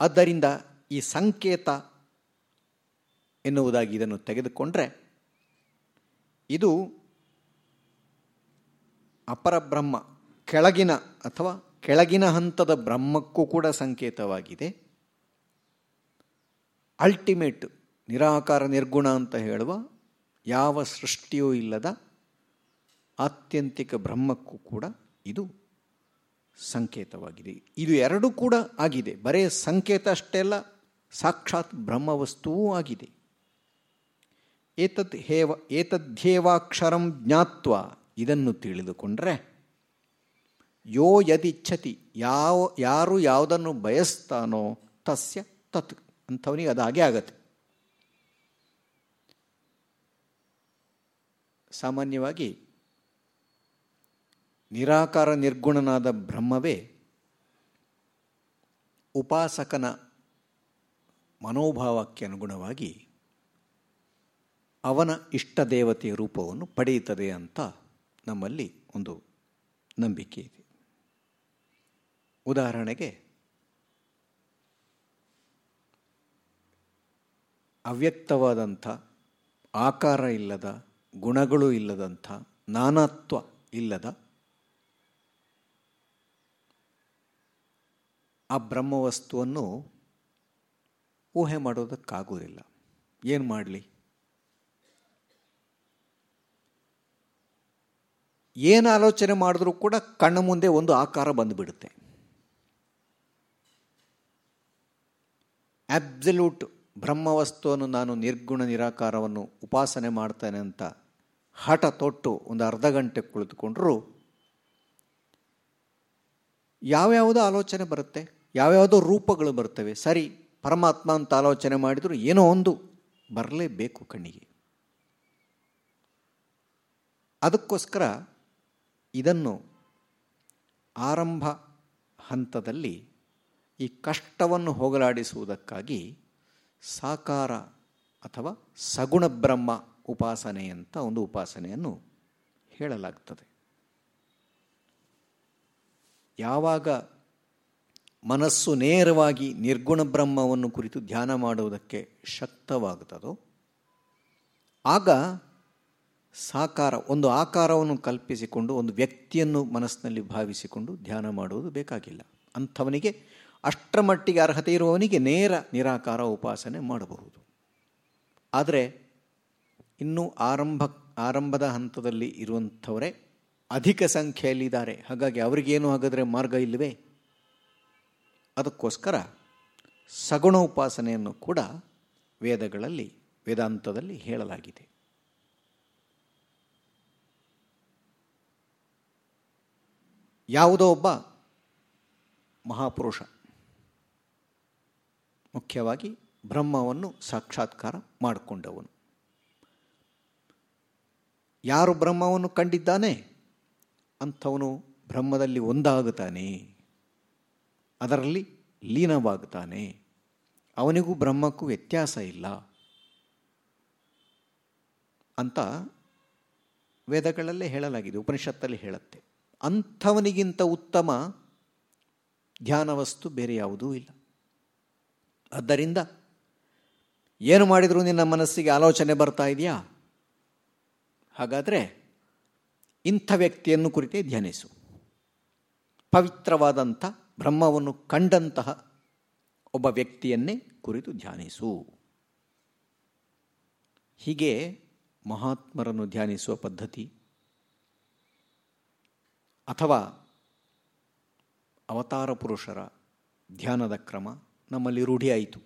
ಆದ್ದರಿಂದ ಈ ಸಂಕೇತ ಎನ್ನುವುದಾಗಿ ಇದನ್ನು ತೆಗೆದುಕೊಂಡ್ರೆ ಇದು ಅಪರಬ್ರಹ್ಮ, ಕೆಳಗಿನ ಅಥವಾ ಕೆಳಗಿನ ಹಂತದ ಬ್ರಹ್ಮಕ್ಕೂ ಕೂಡ ಸಂಕೇತವಾಗಿದೆ. ಅಲ್ಟಿಮೇಟ್ ನಿರಾಕಾರ ನಿರ್ಗುಣ ಅಂತ ಹೇಳುವ ಯಾವ ಸೃಷ್ಟಿಯೂ ಇಲ್ಲದ ಆತ್ಯಂತಿಕ ಬ್ರಹ್ಮಕ್ಕೂ ಕೂಡ ಇದು ಸಂಕೇತವಾಗಿದೆ. ಇದು ಎರಡೂ ಕೂಡ ಆಗಿದೆ. ಬರೇ ಸಂಕೇತ ಅಷ್ಟೇ ಅಲ್ಲ, ಸಾಕ್ಷಾತ್ ಬ್ರಹ್ಮವಸ್ತುವೂ ಆಗಿದೆ. ಏತದ್ ಹೇವ ಏತದ್ಧೇವಾಕ್ಷರಂ ಜ್ಞಾತ್ವ, ಇದನ್ನು ತಿಳಿದುಕೊಂಡ್ರೆ ಯೋ ಯದಿಚ್ಛತಿ, ಯಾವ, ಯಾರು ಯಾವುದನ್ನು ಬಯಸ್ತಾನೋ ತಸ್ಯ ತತ್ ಅಂಥವನಿಗೆ ಅದಾಗೆ ಆಗತ್ತೆ. ಸಾಮಾನ್ಯವಾಗಿ ನಿರಾಕಾರ ನಿರ್ಗುಣನಾದ ಬ್ರಹ್ಮವೇ ಉಪಾಸಕನ ಮನೋಭಾವಕ್ಕೆ ಅನುಗುಣವಾಗಿ ಅವನ ಇಷ್ಟ ದೇವತೆಯ ರೂಪವನ್ನು ಪಡೆಯುತ್ತದೆ ಅಂತ ನಮ್ಮಲ್ಲಿ ಒಂದು ನಂಬಿಕೆ ಇದೆ. ಉದಾಹರಣೆಗೆ ಅವ್ಯಕ್ತವಾದಂಥ ಆಕಾರ ಇಲ್ಲದ ಗುಣಗಳು ಇಲ್ಲದಂಥ ನಾನಾತ್ವ ಇಲ್ಲದ ಆ ಬ್ರಹ್ಮವಸ್ತುವನ್ನು ಊಹೆ ಮಾಡೋದಕ್ಕಾಗುವುದಿಲ್ಲ. ಏನು ಮಾಡಲಿ? ಏನು ಆಲೋಚನೆ ಮಾಡಿದ್ರೂ ಕೂಡ ಕಣ್ಣ ಮುಂದೆ ಒಂದು ಆಕಾರ ಬಂದುಬಿಡುತ್ತೆ. ಆಬ್ಸಲ್ಯೂಟ್ ಬ್ರಹ್ಮವಸ್ತುವನ್ನು ನಾನು ನಿರ್ಗುಣ ನಿರಾಕಾರವನ್ನು ಉಪಾಸನೆ ಮಾಡ್ತೇನೆ ಅಂತ ಹಠ ತೊಟ್ಟು ಒಂದು ಅರ್ಧ ಗಂಟೆ ಕುಳಿತುಕೊಂಡ್ರೂ. ಯಾವ್ಯಾವುದೋ ಆಲೋಚನೆ ಬರುತ್ತೆ, ಯಾವ್ಯಾವುದೋ ರೂಪಗಳು ಬರ್ತವೆ. ಸರಿ, ಪರಮಾತ್ಮ ಅಂತ ಆಲೋಚನೆ ಮಾಡಿದರೂ ಏನೋ ಒಂದು ಬರಲೇಬೇಕು ಕಣ್ಣಿಗೆ. ಅದಕ್ಕೋಸ್ಕರ ಇದನ್ನು ಆರಂಭ ಹಂತದಲ್ಲಿ ಈ ಕಷ್ಟವನ್ನು ಹೋಗಲಾಡಿಸುವುದಕ್ಕಾಗಿ ಸಾಕಾರ ಅಥವಾ ಸಗುಣ ಬ್ರಹ್ಮ ಉಪಾಸನೆ ಅಂತ ಒಂದು ಉಪಾಸನೆಯನ್ನು ಹೇಳಲಾಗ್ತದೆ. ಯಾವಾಗ ಮನಸ್ಸು ನೇರವಾಗಿ ನಿರ್ಗುಣ ಬ್ರಹ್ಮವನ್ನು ಕುರಿತು ಧ್ಯಾನ ಮಾಡುವುದಕ್ಕೆ ಶಕ್ತವಾಗುತ್ತದೋ, ಆಗ ಸಾಕಾರ, ಒಂದು ಆಕಾರವನ್ನು ಕಲ್ಪಿಸಿಕೊಂಡು, ಒಂದು ವ್ಯಕ್ತಿಯನ್ನು ಮನಸ್ಸಿನಲ್ಲಿ ಭಾವಿಸಿಕೊಂಡು ಧ್ಯಾನ ಮಾಡುವುದು ಬೇಕಾಗಿಲ್ಲ. ಅಂಥವನಿಗೆ ಅಷ್ಟರ ಮಟ್ಟಿಗೆ ಅರ್ಹತೆ ಇರುವವನಿಗೆ ನೇರ ನಿರಾಕಾರ ಉಪಾಸನೆ ಮಾಡಬಹುದು. ಆದರೆ ಇನ್ನೂ ಆರಂಭ, ಆರಂಭದ ಹಂತದಲ್ಲಿ ಇರುವಂಥವರೇ ಅಧಿಕ ಸಂಖ್ಯೆಯಲ್ಲಿದ್ದಾರೆ. ಹಾಗಾಗಿ ಅವರಿಗೇನು ಹಾಗಾದರೆ ಮಾರ್ಗ ಇಲ್ಲವೇ? ಅದಕ್ಕೋಸ್ಕರ ಸಗುಣ ಉಪಾಸನೆಯನ್ನು ಕೂಡ ವೇದಗಳಲ್ಲಿ, ವೇದಾಂತದಲ್ಲಿ ಹೇಳಲಾಗಿದೆ. ಯಾವುದೋ ಒಬ್ಬ ಮಹಾಪುರುಷ ಮುಖ್ಯವಾಗಿ ಬ್ರಹ್ಮವನ್ನು ಸಾಕ್ಷಾತ್ಕಾರ ಮಾಡಿಕೊಂಡವನು. ಯಾರು ಬ್ರಹ್ಮವನ್ನು ಕಂಡಿದ್ದಾನೆ? ಅಂಥವನು ಬ್ರಹ್ಮದಲ್ಲಿ ಒಂದಾಗುತ್ತಾನೆ. ಅದರಲ್ಲಿ ಲೀನವಾಗುತ್ತಾನೆ. ಅವನಿಗೂ ಬ್ರಹ್ಮಕ್ಕೂ ವ್ಯತ್ಯಾಸ ಇಲ್ಲ. ಅಂತ ವೇದಗಳಲ್ಲೇ ಹೇಳಲಾಗಿದೆ, ಉಪನಿಷತ್ತಲ್ಲಿ ಹೇಳುತ್ತೆ. ಅಂಥವನಿಗಿಂತ ಉತ್ತಮ ಧ್ಯಾನ ವಸ್ತು ಬೇರೆ ಯಾವುದೂ ಇಲ್ಲ. ಆದ್ದರಿಂದ ಏನು ಮಾಡಿದರೂ ನಿನ್ನ ಮನಸ್ಸಿಗೆ ಆಲೋಚನೆ ಬರ್ತಾ ಇದೆಯಾ? ಹಾಗಾದರೆ ಇಂಥ ವ್ಯಕ್ತಿಯನ್ನು ಕುರಿತೇ ಧ್ಯಾನಿಸು. ಪವಿತ್ರವಾದಂಥ, ಬ್ರಹ್ಮವನ್ನು ಕಂಡಂತಹ ಒಬ್ಬ ವ್ಯಕ್ತಿಯನ್ನೇ ಕುರಿತು ಧ್ಯಾನಿಸು. ಹೀಗೆ ಮಹಾತ್ಮರನ್ನು ಧ್ಯಾನಿಸುವ ಪದ್ಧತಿ ಅಥವಾ ಅವತಾರ ಪುರುಷರ ಧ್ಯಾನದ ಕ್ರಮ ನಮ್ಮಲ್ಲಿ ರೂಢಿಯಾಯಿತು.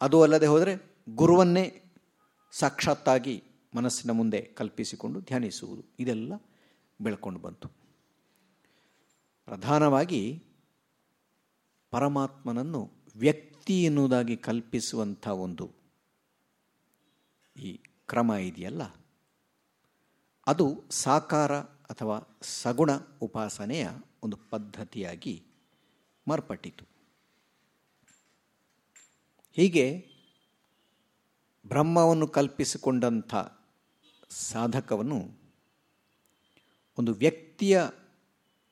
ಅದು ಅಲ್ಲದೆ ಹೋದರೆ ಗುರುವನ್ನೇ ಸಾಕ್ಷಾತ್ತಾಗಿ ಮನಸ್ಸಿನ ಮುಂದೆ ಕಲ್ಪಿಸಿಕೊಂಡು ಧ್ಯಾನಿಸುವುದು. ಇದೆಲ್ಲ ಬೆಳ್ಕೊಂಡು ಬಂತು. ಪ್ರಧಾನವಾಗಿ ಪರಮಾತ್ಮನನ್ನು ವ್ಯಕ್ತಿ ಎನ್ನುವುದಾಗಿ ಕಲ್ಪಿಸುವಂಥ ಒಂದು ಈ ಕ್ರಮ ಇದೆಯಲ್ಲ? ಅದು ಸಾಕಾರ ಅಥವಾ ಸಗುಣ ಉಪಾಸನೆಯ ಒಂದು ಪದ್ಧತಿಯಾಗಿ ಮಾರ್ಪಟ್ಟಿತು. ಹೀಗೆ ಬ್ರಹ್ಮವನ್ನು ಕಲ್ಪಿಸಿಕೊಂಡಂಥ ಸಾಧಕವನ್ನು ಒಂದು ವ್ಯಕ್ತಿಯ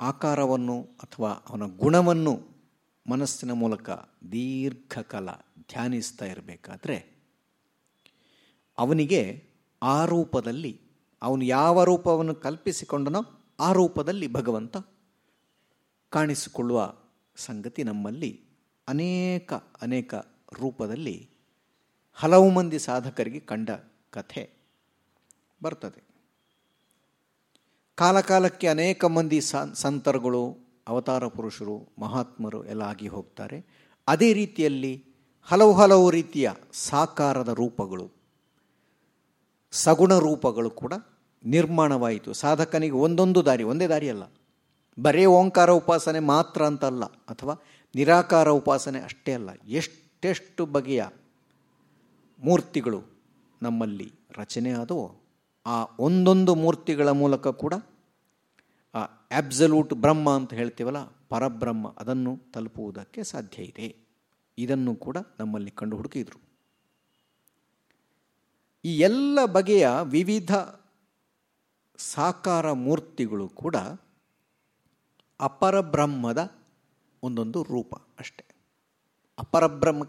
ಆಕಾರವನ್ನು ಅಥವಾ ಅವನ ಗುಣವನ್ನು ಮನಸ್ಸಿನ ಮೂಲಕ ದೀರ್ಘಕಾಲ ಧ್ಯಾನಿಸ್ತಾ ಇರಬೇಕಾದ್ರೆ ಅವನಿಗೆ ಆ ರೂಪದಲ್ಲಿ, ಅವನು ಯಾವ ರೂಪವನ್ನು ಕಲ್ಪಿಸಿಕೊಂಡನೋ ಆ ರೂಪದಲ್ಲಿ ಭಗವಂತ ಕಾಣಿಸಿಕೊಳ್ಳುವ ಸಂಗತಿ ನಮ್ಮಲ್ಲಿ ಅನೇಕ ಅನೇಕ ರೂಪದಲ್ಲಿ ಹಲವು ಮಂದಿ ಸಾಧಕರಿಗೆ ಕಂಡ ಕಥೆ. ಬರ್ತದೆ. ಕಾಲಕಾಲಕ್ಕೆ ಅನೇಕ ಮಂದಿ ಸಂತರುಗಳು, ಅವತಾರ ಪುರುಷರು, ಮಹಾತ್ಮರು ಎಲ್ಲ ಆಗಿ ಹೋಗ್ತಾರೆ. ಅದೇ ರೀತಿಯಲ್ಲಿ ಹಲವು ಹಲವು ರೀತಿಯ ಸಾಕಾರದ ರೂಪಗಳು, ಸಗುಣ ರೂಪಗಳು ಕೂಡ ನಿರ್ಮಾಣವಾಯಿತು. ಸಾಧಕನಿಗೆ ಒಂದೊಂದು ದಾರಿ, ಒಂದೇ ದಾರಿ ಅಲ್ಲ. ಬರೇ ಓಂಕಾರ ಉಪಾಸನೆ ಮಾತ್ರ ಅಂತಲ್ಲ, ಅಥವಾ ನಿರಾಕಾರ ಉಪಾಸನೆ ಅಷ್ಟೇ ಅಲ್ಲ. ಎಷ್ಟೆಷ್ಟು ಬಗೆಯ ಮೂರ್ತಿಗಳು ನಮ್ಮಲ್ಲಿ ರಚನೆ ಆದವೋ ಆ ಒಂದೊಂದು ಮೂರ್ತಿಗಳ ಮೂಲಕ ಕೂಡ, ಆ ಆಬ್ಸಲ್ಯೂಟ್ ಬ್ರಹ್ಮ ಅಂತ ಹೇಳ್ತೀವಲ್ಲ, ಪರಬ್ರಹ್ಮ, ಅದನ್ನು ತಲುಪುವುದಕ್ಕೆ ಸಾಧ್ಯ ಇದೆ. ಇದನ್ನು ಕೂಡ ನಮ್ಮಲ್ಲಿ ಕಂಡು ಹುಡುಕಿದರು. ಈ ಎಲ್ಲ ಬಗೆಯ ವಿವಿಧ ಸಾಕಾರ ಮೂರ್ತಿಗಳು ಕೂಡ ಅಪರಬ್ರಹ್ಮದ ಒಂದೊಂದು ರೂಪ ಅಷ್ಟೆ. ಅಪರಬ್ರಹ್ಮ,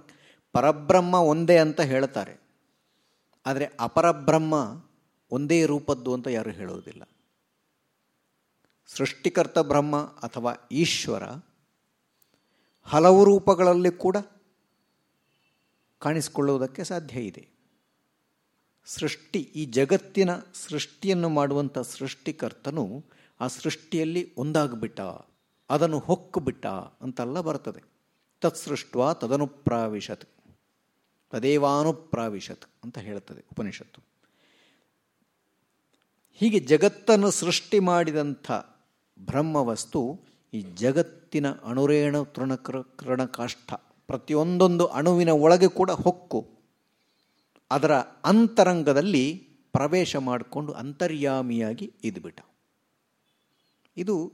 ಪರಬ್ರಹ್ಮ ಒಂದೇ ಅಂತ ಹೇಳ್ತಾರೆ. ಆದರೆ ಅಪರಬ್ರಹ್ಮ ಒಂದೇ ರೂಪದ್ದು ಅಂತ ಯಾರು ಹೇಳುವುದಿಲ್ಲ ಸೃಷ್ಟಿಕರ್ತ ಬ್ರಹ್ಮ ಅಥವಾ ಈಶ್ವರ ಹಲವು ರೂಪಗಳಲ್ಲಿ ಕೂಡ ಕಾಣಿಸಿಕೊಳ್ಳುವುದಕ್ಕೆ ಸಾಧ್ಯ ಇದೆ. ಸೃಷ್ಟಿ, ಈ ಜಗತ್ತಿನ ಸೃಷ್ಟಿಯನ್ನು ಮಾಡುವಂಥ ಸೃಷ್ಟಿಕರ್ತನು ಆ ಸೃಷ್ಟಿಯಲ್ಲಿ ಒಂದಾಗ್ಬಿಟ್ಟ, ಅದನ್ನು ಹೊಕ್ಕುಬಿಟ್ಟ ಅಂತೆಲ್ಲ ಬರ್ತದೆ. ತತ್ಸೃಷ್ಟ ತದನುಪ್ರಾವಿಶತ್, ತದೇವಾನುಪ್ರಾವಿಶತ್ ಅಂತ ಹೇಳುತ್ತದೆ ಉಪನಿಷತ್ತು. ಹೀಗೆ ಜಗತ್ತನ್ನು ಸೃಷ್ಟಿ ಮಾಡಿದಂಥ ಬ್ರಹ್ಮವಸ್ತು ಈ ಜಗತ್ತಿನ ಅಣುರೇಣು ತೃಣಕೃಣ ಕೃಣಕಾಷ್ಠ ಪ್ರತಿಯೊಂದೊಂದು ಅಣುವಿನ ಒಳಗೆ ಕೂಡ ಹೊಕ್ಕು. ಅದರ ಅಂತರಂಗದಲ್ಲಿ ಪ್ರವೇಶ ಮಾಡಿಕೊಂಡು ಅಂತರ್ಯಾಮಿಯಾಗಿ ಇದ್ಬಿಟ್ಟ. ಇದು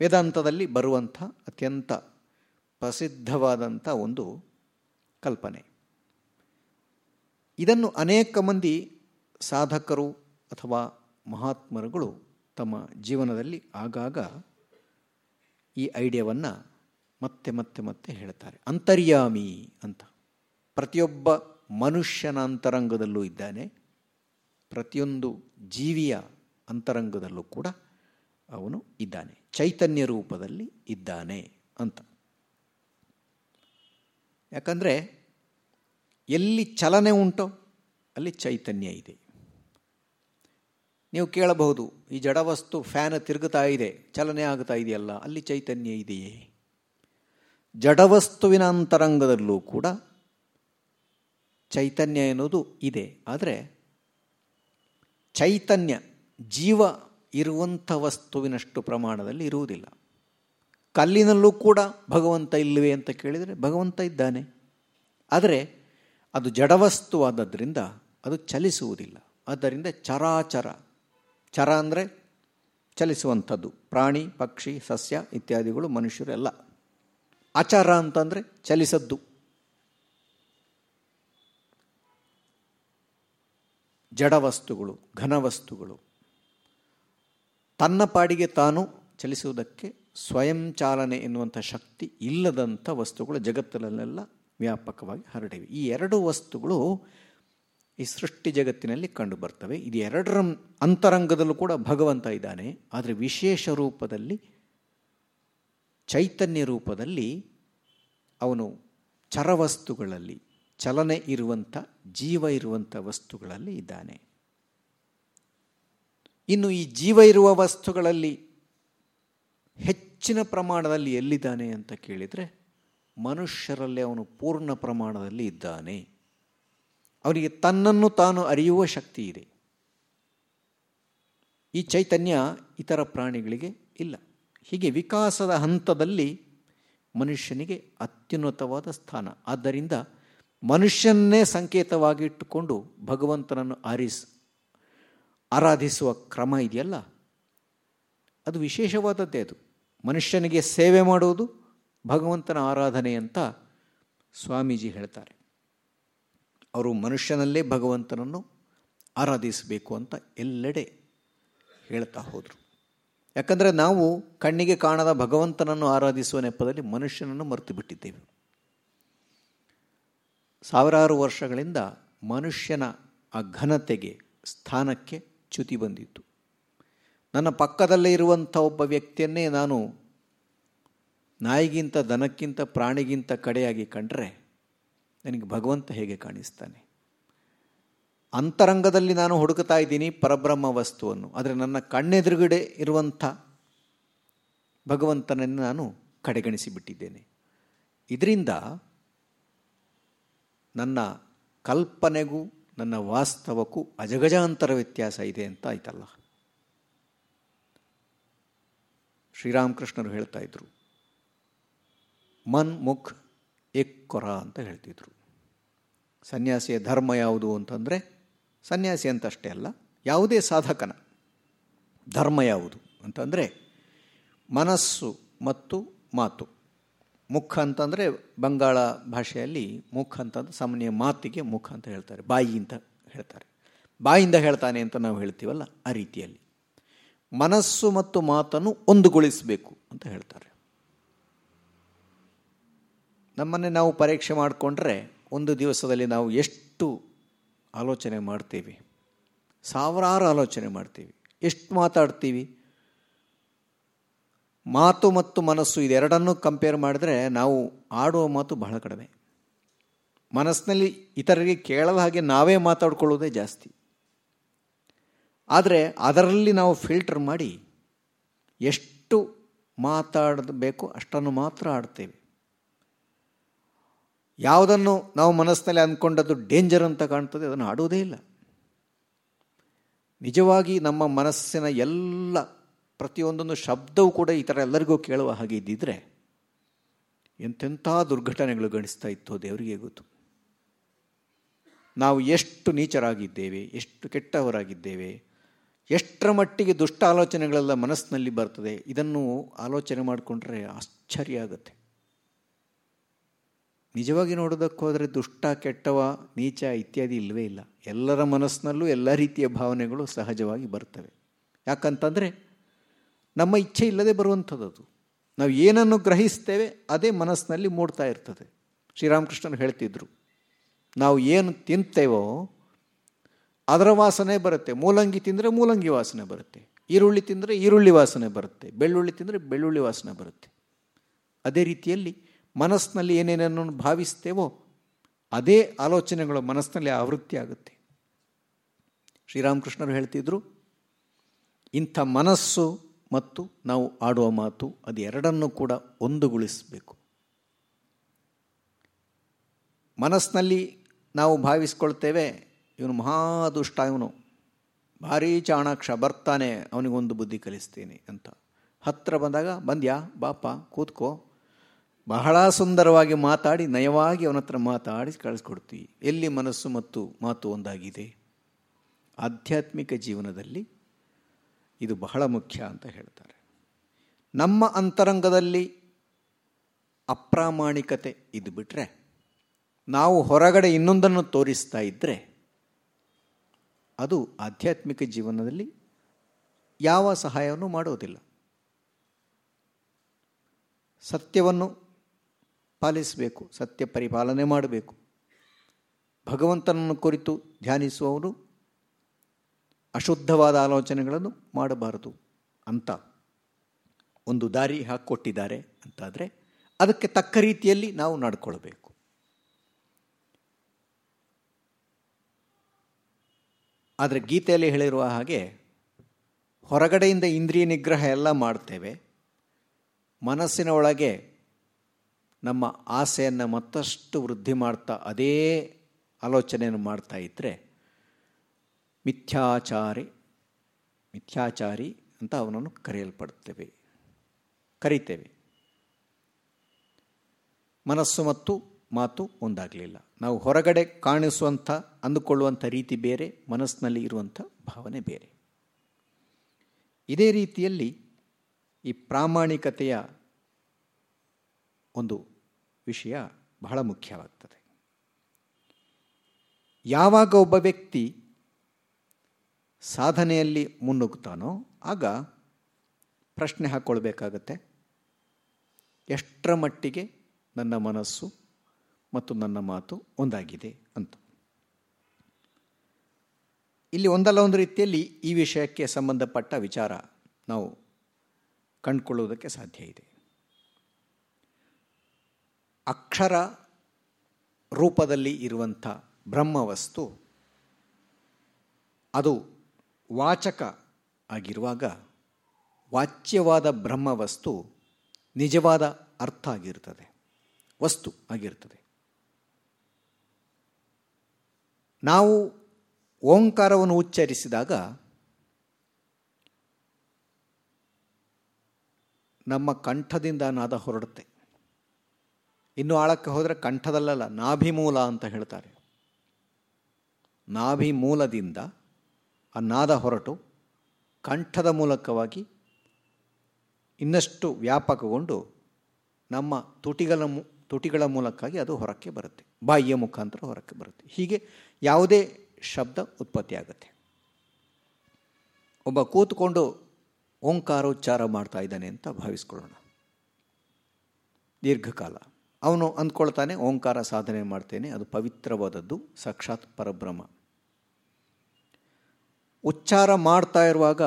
ವೇದಾಂತದಲ್ಲಿ ಬರುವಂಥ ಅತ್ಯಂತ ಪ್ರಸಿದ್ಧವಾದಂಥ ಒಂದು ಕಲ್ಪನೆ. ಇದನ್ನು ಅನೇಕ ಮಂದಿ ಸಾಧಕರು ಅಥವಾ ಮಹಾತ್ಮರುಗಳು ತಮ್ಮ ಜೀವನದಲ್ಲಿ ಆಗಾಗ ಈ ಐಡಿಯಾವನ್ನು ಮತ್ತೆ ಮತ್ತೆ ಮತ್ತೆ ಹೇಳ್ತಾರೆ. ಅಂತರ್ಯಾಮಿ ಅಂತ. ಪ್ರತಿಯೊಬ್ಬ ಮನುಷ್ಯನ ಅಂತರಂಗದಲ್ಲೂ ಇದ್ದಾನೆ. ಪ್ರತಿಯೊಂದು ಜೀವಿಯ ಅಂತರಂಗದಲ್ಲೂ ಕೂಡ ಅವನು ಇದ್ದಾನೆ. ಚೈತನ್ಯ ರೂಪದಲ್ಲಿ ಇದ್ದಾನೆ ಅಂತ. ಯಾಕಂದರೆ ಎಲ್ಲಿ ಚಲನೆ ಉಂಟೋ ಅಲ್ಲಿ ಚೈತನ್ಯ ಇದೆ. ನೀವು ಕೇಳಬಹುದು, ಈ ಜಡವಸ್ತು ಫ್ಯಾನ್ ತಿರುಗುತ್ತಾ ಇದೆ, ಚಲನೆ ಆಗ್ತಾ ಇದೆಯಲ್ಲ, ಅಲ್ಲಿ ಚೈತನ್ಯ ಇದೆಯೇ? ಜಡವಸ್ತುವಿನ ಅಂತರಂಗದಲ್ಲೂ ಕೂಡ ಚೈತನ್ಯ ಎನ್ನುವುದು ಇದೆ. ಆದರೆ ಚೈತನ್ಯ ಜೀವ ಇರುವಂಥ ವಸ್ತುವಿನಷ್ಟು ಪ್ರಮಾಣದಲ್ಲಿ ಇರುವುದಿಲ್ಲ. ಕಲ್ಲಿನಲ್ಲೂ ಕೂಡ ಭಗವಂತ ಇಲ್ಲವೇ ಅಂತ ಕೇಳಿದರೆ ಭಗವಂತ ಇದ್ದಾನೆ. ಆದರೆ ಅದು ಜಡವಸ್ತುವಾದದ್ರಿಂದ ಅದು ಚಲಿಸುವುದಿಲ್ಲ. ಆದ್ದರಿಂದ ಚರಾಚರ ಚರ ಅಂದರೆ ಚಲಿಸುವಂಥದ್ದು. ಪ್ರಾಣಿ, ಪಕ್ಷಿ, ಸಸ್ಯ ಇತ್ಯಾದಿಗಳು ಮನುಷ್ಯರು ಎಲ್ಲ ಆಚಾರ ಅಂತಂದರೆ ಚಲಿಸದ್ದು. ಜಡವಸ್ತುಗಳು ಘನವಸ್ತುಗಳು ತನ್ನ ಪಾಡಿಗೆ ತಾನು ಚಲಿಸುವುದಕ್ಕೆ ಸ್ವಯಂ ಚಾಲನೆ ಎನ್ನುವಂಥ ಶಕ್ತಿ ಇಲ್ಲದಂಥ ವಸ್ತುಗಳು ಜಗತ್ತಿನಲ್ಲೆಲ್ಲ ವ್ಯಾಪಕವಾಗಿ ಹರಡಿವೆ. ಈ ಎರಡು ವಸ್ತುಗಳು ಈ ಸೃಷ್ಟಿ ಜಗತ್ತಿನಲ್ಲಿ ಕಂಡು ಬರ್ತವೆ. ಇದು ಎರಡರ ಅಂತರಂಗದಲ್ಲೂ ಕೂಡ ಭಗವಂತ ಇದ್ದಾನೆ. ಆದರೆ ವಿಶೇಷ ರೂಪದಲ್ಲಿ, ಚೈತನ್ಯ ರೂಪದಲ್ಲಿ ಅವನು ಚರವಸ್ತುಗಳಲ್ಲಿ, ಚಲನೆ ಇರುವಂಥ, ಜೀವ ಇರುವಂಥ ವಸ್ತುಗಳಲ್ಲಿ ಇದ್ದಾನೆ. ಇನ್ನು ಈ ಜೀವ ಇರುವ ವಸ್ತುಗಳಲ್ಲಿ ಹೆಚ್ಚಿನ ಪ್ರಮಾಣದಲ್ಲಿ ಎಲ್ಲಿದ್ದಾನೆ ಅಂತ ಕೇಳಿದರೆ ಮನುಷ್ಯರಲ್ಲಿ ಅವನು ಪೂರ್ಣ ಪ್ರಮಾಣದಲ್ಲಿ ಇದ್ದಾನೆ. ಅವನಿಗೆ ತನ್ನನ್ನು ತಾನು ಅರಿಯುವ ಶಕ್ತಿ ಇದೆ. ಈ ಚೈತನ್ಯ ಇತರ ಪ್ರಾಣಿಗಳಿಗೆ ಇಲ್ಲ. ಹೀಗೆ ವಿಕಾಸದ ಹಂತದಲ್ಲಿ ಮನುಷ್ಯನಿಗೆ ಅತ್ಯುನ್ನತವಾದ ಸ್ಥಾನ. ಆದ್ದರಿಂದ ಮನುಷ್ಯನ್ನೇ ಸಂಕೇತವಾಗಿ ಇಟ್ಟುಕೊಂಡು ಭಗವಂತನನ್ನು ಆರಿಸ್, ಆರಾಧಿಸುವ ಕ್ರಮ ಇದೆಯಲ್ಲ? ಅದು ವಿಶೇಷವಾದದ್ದೇ ಅದು. ಮನುಷ್ಯನಿಗೆ ಸೇವೆ ಮಾಡುವುದು ಭಗವಂತನ ಆರಾಧನೆ ಅಂತ ಸ್ವಾಮೀಜಿ ಹೇಳ್ತಾರೆ. ಅವರು ಮನುಷ್ಯನಲ್ಲೇ ಭಗವಂತನನ್ನು ಆರಾಧಿಸಬೇಕು ಅಂತ ಎಲ್ಲೆಡೆ ಹೇಳ್ತಾ ಹೋದರು. ಯಾಕಂದರೆ ನಾವು ಕಣ್ಣಿಗೆ ಕಾಣದ ಭಗವಂತನನ್ನು ಆರಾಧಿಸುವ ನೆಪದಲ್ಲಿ ಮನುಷ್ಯನನ್ನು ಮರೆತು ಬಿಟ್ಟಿದ್ದೇವೆ. ಸಾವಿರಾರು ವರ್ಷಗಳಿಂದ ಮನುಷ್ಯನ ಆ ಘನತೆಗೆ, ಸ್ಥಾನಕ್ಕೆ ಚ್ಯುತಿ ಬಂದಿತ್ತು. ನನ್ನ ಪಕ್ಕದಲ್ಲೇ ಇರುವಂಥ ಒಬ್ಬ ವ್ಯಕ್ತಿಯನ್ನೇ ನಾನು ನಾಯಿಗಿಂತ ದನಕ್ಕಿಂತ ಪ್ರಾಣಿಗಿಂತ ಕಡೆಯಾಗಿ ಕಂಡರೆ ನನಗೆ ಭಗವಂತ ಹೇಗೆ ಕಾಣಿಸ್ತಾನೆ? ಅಂತರಂಗದಲ್ಲಿ ನಾನು ಹುಡುಕ್ತಾ ಇದ್ದೀನಿ ಪರಬ್ರಹ್ಮ ವಸ್ತುವನ್ನು. ಆದರೆ ನನ್ನ ಕಣ್ಣೆದುರುಗಡೆ ಇರುವಂಥ ಭಗವಂತನನ್ನು ನಾನು ಕಡೆಗಣಿಸಿ ಬಿಟ್ಟಿದ್ದೇನೆ ಇದರಿಂದ ನನ್ನ ಕಲ್ಪನೆಗೂ, ನನ್ನ ವಾಸ್ತವಕ್ಕೂ ಅಜಗಜಾಂತರ ವ್ಯತ್ಯಾಸ ಇದೆ ಅಂತ ಆಯ್ತಲ್ಲ. ಶ್ರೀರಾಮಕೃಷ್ಣರು ಹೇಳ್ತಾ ಇದ್ರು, ಮನ್ ಮುಖ್ ಎಕ್ಕೊರ ಅಂತ ಹೇಳ್ತಿದ್ರು. ಸನ್ಯಾಸಿಯ ಧರ್ಮ ಯಾವುದು ಅಂತಂದರೆ ಸನ್ಯಾಸಿ ಅಂತಷ್ಟೇ ಅಲ್ಲ, ಯಾವುದೇ ಸಾಧಕನ. ಧರ್ಮ ಯಾವುದು ಅಂತಂದರೆ ಮನಸ್ಸು ಮತ್ತು ಮಾತು. ಮುಖ ಅಂತಂದರೆ ಬಂಗಾಳ ಭಾಷೆಯಲ್ಲಿ ಮುಖ ಅಂತಂದ್ರೆ ಸಾಮಾನ್ಯ ಮಾತಿಗೆ ಮುಖ ಅಂತ ಹೇಳ್ತಾರೆ, ಬಾಯಿ ಅಂತ ಹೇಳ್ತಾರೆ. ಬಾಯಿಂದ ಹೇಳ್ತಾನೆ ಅಂತ ನಾವು ಹೇಳ್ತೀವಲ್ಲ ಆ ರೀತಿಯಲ್ಲಿ. ಮನಸ್ಸು ಮತ್ತು ಮಾತನ್ನು ಒಂದುಗೊಳಿಸಬೇಕು ಅಂತ ಹೇಳ್ತಾರೆ. ನಮ್ಮನ್ನೇ ನಾವು ಪರೀಕ್ಷೆ ಮಾಡಿಕೊಂಡ್ರೆ ಒಂದು ದಿವಸದಲ್ಲಿ ನಾವು ಎಷ್ಟು ಆಲೋಚನೆ ಮಾಡ್ತೀವಿ, ಸಾವಿರಾರು ಆಲೋಚನೆ ಮಾಡ್ತೀವಿ, ಎಷ್ಟು ಮಾತಾಡ್ತೀವಿ, ಮಾತು ಮತ್ತು ಮನಸ್ಸು ಇದೆರಡನ್ನೂ ಕಂಪೇರ್ ಮಾಡಿದ್ರೆ ನಾವು ಆಡುವ ಮಾತು ಬಹಳ ಕಡಿಮೆ. ಮನಸ್ಸಿನಲ್ಲಿ ಇತರರಿಗೆ ಕೇಳದ ಹಾಗೆ ನಾವೇ ಮಾತಾಡ್ಕೊಳ್ಳೋದೇ ಜಾಸ್ತಿ. ಆದರೆ ಅದರಲ್ಲಿ ನಾವು ಫಿಲ್ಟರ್ ಮಾಡಿ ಎಷ್ಟು ಮಾತಾಡಬೇಕು ಅಷ್ಟನ್ನು ಮಾತ್ರ ಆಡ್ತೇವೆ. ಯಾವುದನ್ನು ನಾವು ಮನಸ್ಸಿನಲ್ಲಿ ಅಂದ್ಕೊಂಡದ್ದು ಡೇಂಜರ್ ಅಂತ ಕಾಣ್ತದೆ, ಅದನ್ನು ಆಡುವುದೇ ಇಲ್ಲ. ನಿಜವಾಗಿ ನಮ್ಮ ಮನಸ್ಸಿನ ಎಲ್ಲ ಪ್ರತಿಯೊಂದೊಂದು ಶಬ್ದವೂ ಕೂಡ ಈ ಥರ ಎಲ್ಲರಿಗೂ ಕೇಳುವ ಹಾಗೆ ಇದ್ದಿದ್ರೆ ಎಂತೆಂಥ ದುರ್ಘಟನೆಗಳು ಗಣಿಸ್ತಾ ಇತ್ತು ದೇವರಿಗೆ ಗೊತ್ತು. ನಾವು ಎಷ್ಟು ನೀಚರಾಗಿದ್ದೇವೆ, ಎಷ್ಟು ಕೆಟ್ಟವರಾಗಿದ್ದೇವೆ, ಎಷ್ಟರ ಮಟ್ಟಿಗೆ ದುಷ್ಟ ಆಲೋಚನೆಗಳೆಲ್ಲ ಮನಸ್ಸಿನಲ್ಲಿ ಬರ್ತದೆ, ಇದನ್ನು ಆಲೋಚನೆ ಮಾಡಿಕೊಂಡ್ರೆ ಆಶ್ಚರ್ಯ ಆಗುತ್ತೆ. ನಿಜವಾಗಿ ನೋಡೋದಕ್ಕೋದ್ರೆ ದುಷ್ಟ, ಕೆಟ್ಟವ, ನೀಚ ಇತ್ಯಾದಿ ಇಲ್ಲವೇ ಇಲ್ಲ. ಎಲ್ಲರ ಮನಸ್ಸಿನಲ್ಲೂ ಎಲ್ಲ ರೀತಿಯ ಭಾವನೆಗಳು ಸಹಜವಾಗಿ ಬರ್ತವೆ. ಯಾಕಂತಂದರೆ ನಮ್ಮ ಇಚ್ಛೆ ಇಲ್ಲದೆ ಬರುವಂಥದ್ದು ನಾವು ಏನನ್ನು ಗ್ರಹಿಸ್ತೇವೆ ಅದೇ ಮನಸ್ಸಿನಲ್ಲಿ ಮೂಡ್ತಾ ಇರ್ತದೆ. ಶ್ರೀರಾಮಕೃಷ್ಣನು ಹೇಳ್ತಿದ್ರು, ನಾವು ಏನು ತಿಂತೇವೋ ಅದರ ವಾಸನೆ ಬರುತ್ತೆ. ಮೂಲಂಗಿ ತಿಂದರೆ ಮೂಲಂಗಿ ವಾಸನೆ ಬರುತ್ತೆ. ಈರುಳ್ಳಿ ತಿಂದರೆ ಈರುಳ್ಳಿ ವಾಸನೆ ಬರುತ್ತೆ. ಬೆಳ್ಳುಳ್ಳಿ ತಿಂದರೆ ಬೆಳ್ಳುಳ್ಳಿ ವಾಸನೆ ಬರುತ್ತೆ. ಅದೇ ರೀತಿಯಲ್ಲಿ ಮನಸ್ಸಿನಲ್ಲಿ ಏನೇನನ್ನು ಭಾವಿಸ್ತೇವೋ ಅದೇ ಆಲೋಚನೆಗಳು ಮನಸ್ಸಿನಲ್ಲಿ ಆವೃತ್ತಿ ಆಗುತ್ತೆ. ಶ್ರೀರಾಮಕೃಷ್ಣರು ಹೇಳ್ತಿದ್ರು, ಇಂಥ ಮನಸ್ಸು ಮತ್ತು ನಾವು ಆಡುವ ಮಾತು ಅದು ಎರಡನ್ನೂ ಕೂಡ ಒಂದುಗೊಳಿಸಬೇಕು. ಮನಸ್ಸಿನಲ್ಲಿ ನಾವು ಭಾವಿಸ್ಕೊಳ್ತೇವೆ, ಇವನು ಮಹಾದುಷ್ಟ, ಇವನು ಭಾರೀ ಚಾಣಾಕ್ಷ, ಬರ್ತಾನೆ, ಅವನಿಗೊಂದು ಬುದ್ಧಿ ಕಲಿಸ್ತೀನಿ ಅಂತ. ಹತ್ತಿರ ಬಂದಾಗ, ಬಂದ್ಯಾ, ಬಾಪ, ಕೂತ್ಕೋ ಬಹಳ ಸುಂದರವಾಗಿ ಮಾತಾಡಿ, ನಯವಾಗಿ ಅವನ ಹತ್ರ ಮಾತಾಡಿ ಕಳಿಸ್ಕೊಡ್ತೀವಿ ಎಲ್ಲಿ ಮನಸ್ಸು ಮತ್ತು ಮಾತು ಒಂದಾಗಿದೆ? ಆಧ್ಯಾತ್ಮಿಕ ಜೀವನದಲ್ಲಿ ಇದು ಬಹಳ ಮುಖ್ಯ ಅಂತ ಹೇಳ್ತಾರೆ. ನಮ್ಮ ಅಂತರಂಗದಲ್ಲಿ ಅಪ್ರಾಮಾಣಿಕತೆ ಇದು ಬಿಟ್ಟರೆ ನಾವು ಹೊರಗಡೆ ಇನ್ನೊಂದನ್ನು ತೋರಿಸ್ತಾ ಇದ್ದರೆ ಅದು ಆಧ್ಯಾತ್ಮಿಕ ಜೀವನದಲ್ಲಿ ಯಾವ ಸಹಾಯವನ್ನು ಮಾಡೋದಿಲ್ಲ. ಸತ್ಯವನ್ನು ಪಾಲಿಸಬೇಕು, ಸತ್ಯ ಪರಿಪಾಲನೆ ಮಾಡಬೇಕು. ಭಗವಂತನನ್ನು ಕುರಿತು ಧ್ಯಾನಿಸುವವರು ಅಶುದ್ಧವಾದ ಆಲೋಚನೆಗಳನ್ನು ಮಾಡಬಾರದು ಅಂತ ಒಂದು ದಾರಿ ಹಾಕಿಕೊಟ್ಟಿದ್ದಾರೆ ಅಂತಾದರೆ ಅದಕ್ಕೆ ತಕ್ಕ ರೀತಿಯಲ್ಲಿ ನಾವು ನಡ್ಕೊಳ್ಬೇಕು. ಆದರೆ ಗೀತೆಯಲ್ಲಿ ಹೇಳಿರುವ ಹಾಗೆ ಹೊರಗಡೆಯಿಂದ ಇಂದ್ರಿಯ ನಿಗ್ರಹ ಎಲ್ಲ ಮಾಡ್ತೇವೆ, ಮನಸ್ಸಿನ ಒಳಗೆ ನಮ್ಮ ಆಸೆಯನ್ನು ಮತ್ತಷ್ಟು ವೃದ್ಧಿ ಮಾಡ್ತಾ ಅದೇ ಆಲೋಚನೆಯನ್ನು ಮಾಡ್ತಾ ಇದ್ದರೆ ಮಿಥ್ಯಾಚಾರಿ ಮಿಥ್ಯಾಚಾರಿ ಅಂತ ಅವನನ್ನು ಕರೆಯಲ್ಪಡ್ತೇವೆ ಕರೀತೇವೆ. ಮನಸ್ಸು ಮತ್ತು ಮಾತು ಒಂದಾಗಲಿಲ್ಲ. ನಾವು ಹೊರಗಡೆ ಕಾಣಿಸುವಂಥ, ಅಂದುಕೊಳ್ಳುವಂಥ ರೀತಿ ಬೇರೆ, ಮನಸ್ಸಿನಲ್ಲಿ ಇರುವಂಥ ಭಾವನೆ ಬೇರೆ. ಇದೇ ರೀತಿಯಲ್ಲಿ ಈ ಪ್ರಾಮಾಣಿಕತೆಯ ಒಂದು ವಿಷಯ ಬಹಳ ಮುಖ್ಯವಾಗ್ತದೆ. ಯಾವಾಗ ಒಬ್ಬ ವ್ಯಕ್ತಿ ಸಾಧನೆಯಲ್ಲಿ ಮುನ್ನುಗ್ತಾನೋ ಆಗ ಪ್ರಶ್ನೆ ಹಾಕ್ಕೊಳ್ಬೇಕಾಗತ್ತೆ ಎಷ್ಟರ ಮಟ್ಟಿಗೆ ನನ್ನ ಮನಸ್ಸು ಮತ್ತು ನನ್ನ ಮಾತು ಒಂದಾಗಿದೆ ಅಂತ. ಇಲ್ಲಿ ಒಂದಲ್ಲ ಒಂದು ರೀತಿಯಲ್ಲಿ ಈ ವಿಷಯಕ್ಕೆ ಸಂಬಂಧಪಟ್ಟ ವಿಚಾರ ನಾವು ಕಂಡುಕೊಳ್ಳುವುದಕ್ಕೆ ಸಾಧ್ಯ ಇದೆ. ಅಕ್ಷರ ರೂಪದಲ್ಲಿ ಇರುವಂಥ ಬ್ರಹ್ಮವಸ್ತು ಅದು ವಾಚಕ ಆಗಿರುವಾಗ ವಾಚ್ಯವಾದ ಬ್ರಹ್ಮವಸ್ತು ನಿಜವಾದ ಅರ್ಥ ಆಗಿರ್ತದೆ, ವಸ್ತು ಆಗಿರ್ತದೆ. ನಾವು ಓಂಕಾರವನ್ನು ಉಚ್ಚರಿಸಿದಾಗ ನಮ್ಮ ಕಂಠದಿಂದ ನಾದ ಹೊರಡುತ್ತೆ. ಇನ್ನು ಆಳಕ್ಕೆ ಹೋದರೆ ಕಂಠದಲ್ಲೆಲ್ಲ ನಾಭಿಮೂಲ ಅಂತ ಹೇಳ್ತಾರೆ. ನಾಭಿಮೂಲದಿಂದ ಆ ನಾದ ಹೊರಟು ಕಂಠದ ಮೂಲಕವಾಗಿ ಇನ್ನಷ್ಟು ವ್ಯಾಪಕಗೊಂಡು ನಮ್ಮ ತುಟಿಗಳ ತುಟಿಗಳ ಮೂಲಕವಾಗಿ ಅದು ಹೊರಕ್ಕೆ ಬರುತ್ತೆ. ಬಾಯಿಯ ಮುಖಾಂತರ ಹೊರಕ್ಕೆ ಬರುತ್ತೆ. ಹೀಗೆ ಯಾವುದೇ ಶಬ್ದ ಉತ್ಪತ್ತಿಯಾಗುತ್ತೆ ಒಬ್ಬ ಕೂತ್ಕೊಂಡು ಓಂಕಾರೋಚ್ಚಾರ ಮಾಡ್ತಾ ಇದ್ದಾನೆ ಅಂತ ಭಾವಿಸ್ಕೊಳ್ಳೋಣ. ದೀರ್ಘಕಾಲ. ಅವನು ಅಂದ್ಕೊಳ್ತಾನೆ, ಓಂಕಾರ ಸಾಧನೆ ಮಾಡ್ತೇನೆ, ಅದು ಪವಿತ್ರವಾದದ್ದು, ಸಾಕ್ಷಾತ್ ಪರಬ್ರಹ್ಮ. ಉಚ್ಚಾರ ಮಾಡ್ತಾ ಇರುವಾಗ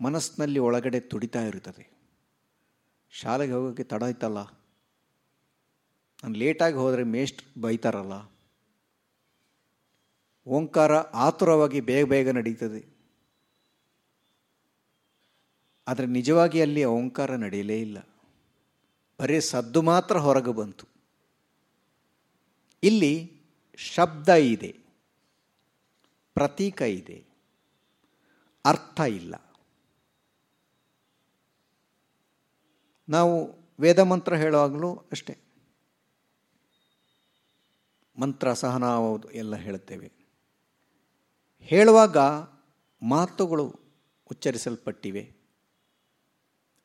ಮನಸ್ಸಿನಲ್ಲಿ ಒಳಗಡೆ ತುಡಿತಾ ಇರುತ್ತದೆ. ಶಾಲೆಗೆ ಹೋಗೋಕ್ಕೆ ತಡ ಆಯ್ತಲ್ಲ ನಾನು ಲೇಟಾಗಿ ಹೋದರೆ ಮೇಷ್ಟ್ರು ಬೈತಾರಲ್ಲ? ಓಂಕಾರ ಆತುರವಾಗಿ ಬೇಗ ಬೇಗ ನಡೀತದೆ. ಆದರೆ ನಿಜವಾಗಿ ಅಲ್ಲಿ ಓಂಕಾರ ನಡೆಯಲೇ ಇಲ್ಲ. ಬರೀ ಸದ್ದು ಮಾತ್ರ ಹೊರಗೆ ಬಂತು. ಇಲ್ಲಿ ಶಬ್ದ ಇದೆ, ಪ್ರತೀಕ ಇದೆ, ಅರ್ಥ ಇಲ್ಲ. ನಾವು ವೇದ ಮಂತ್ರ ಹೇಳುವಾಗಲೂ ಅಷ್ಟೇ. ಮಂತ್ರ ಸಹನ ಎಲ್ಲ ಹೇಳುತ್ತೇವೆ ಹೇಳುವಾಗ ಮಾತುಗಳು ಉಚ್ಚರಿಸಲ್ಪಟ್ಟಿವೆ.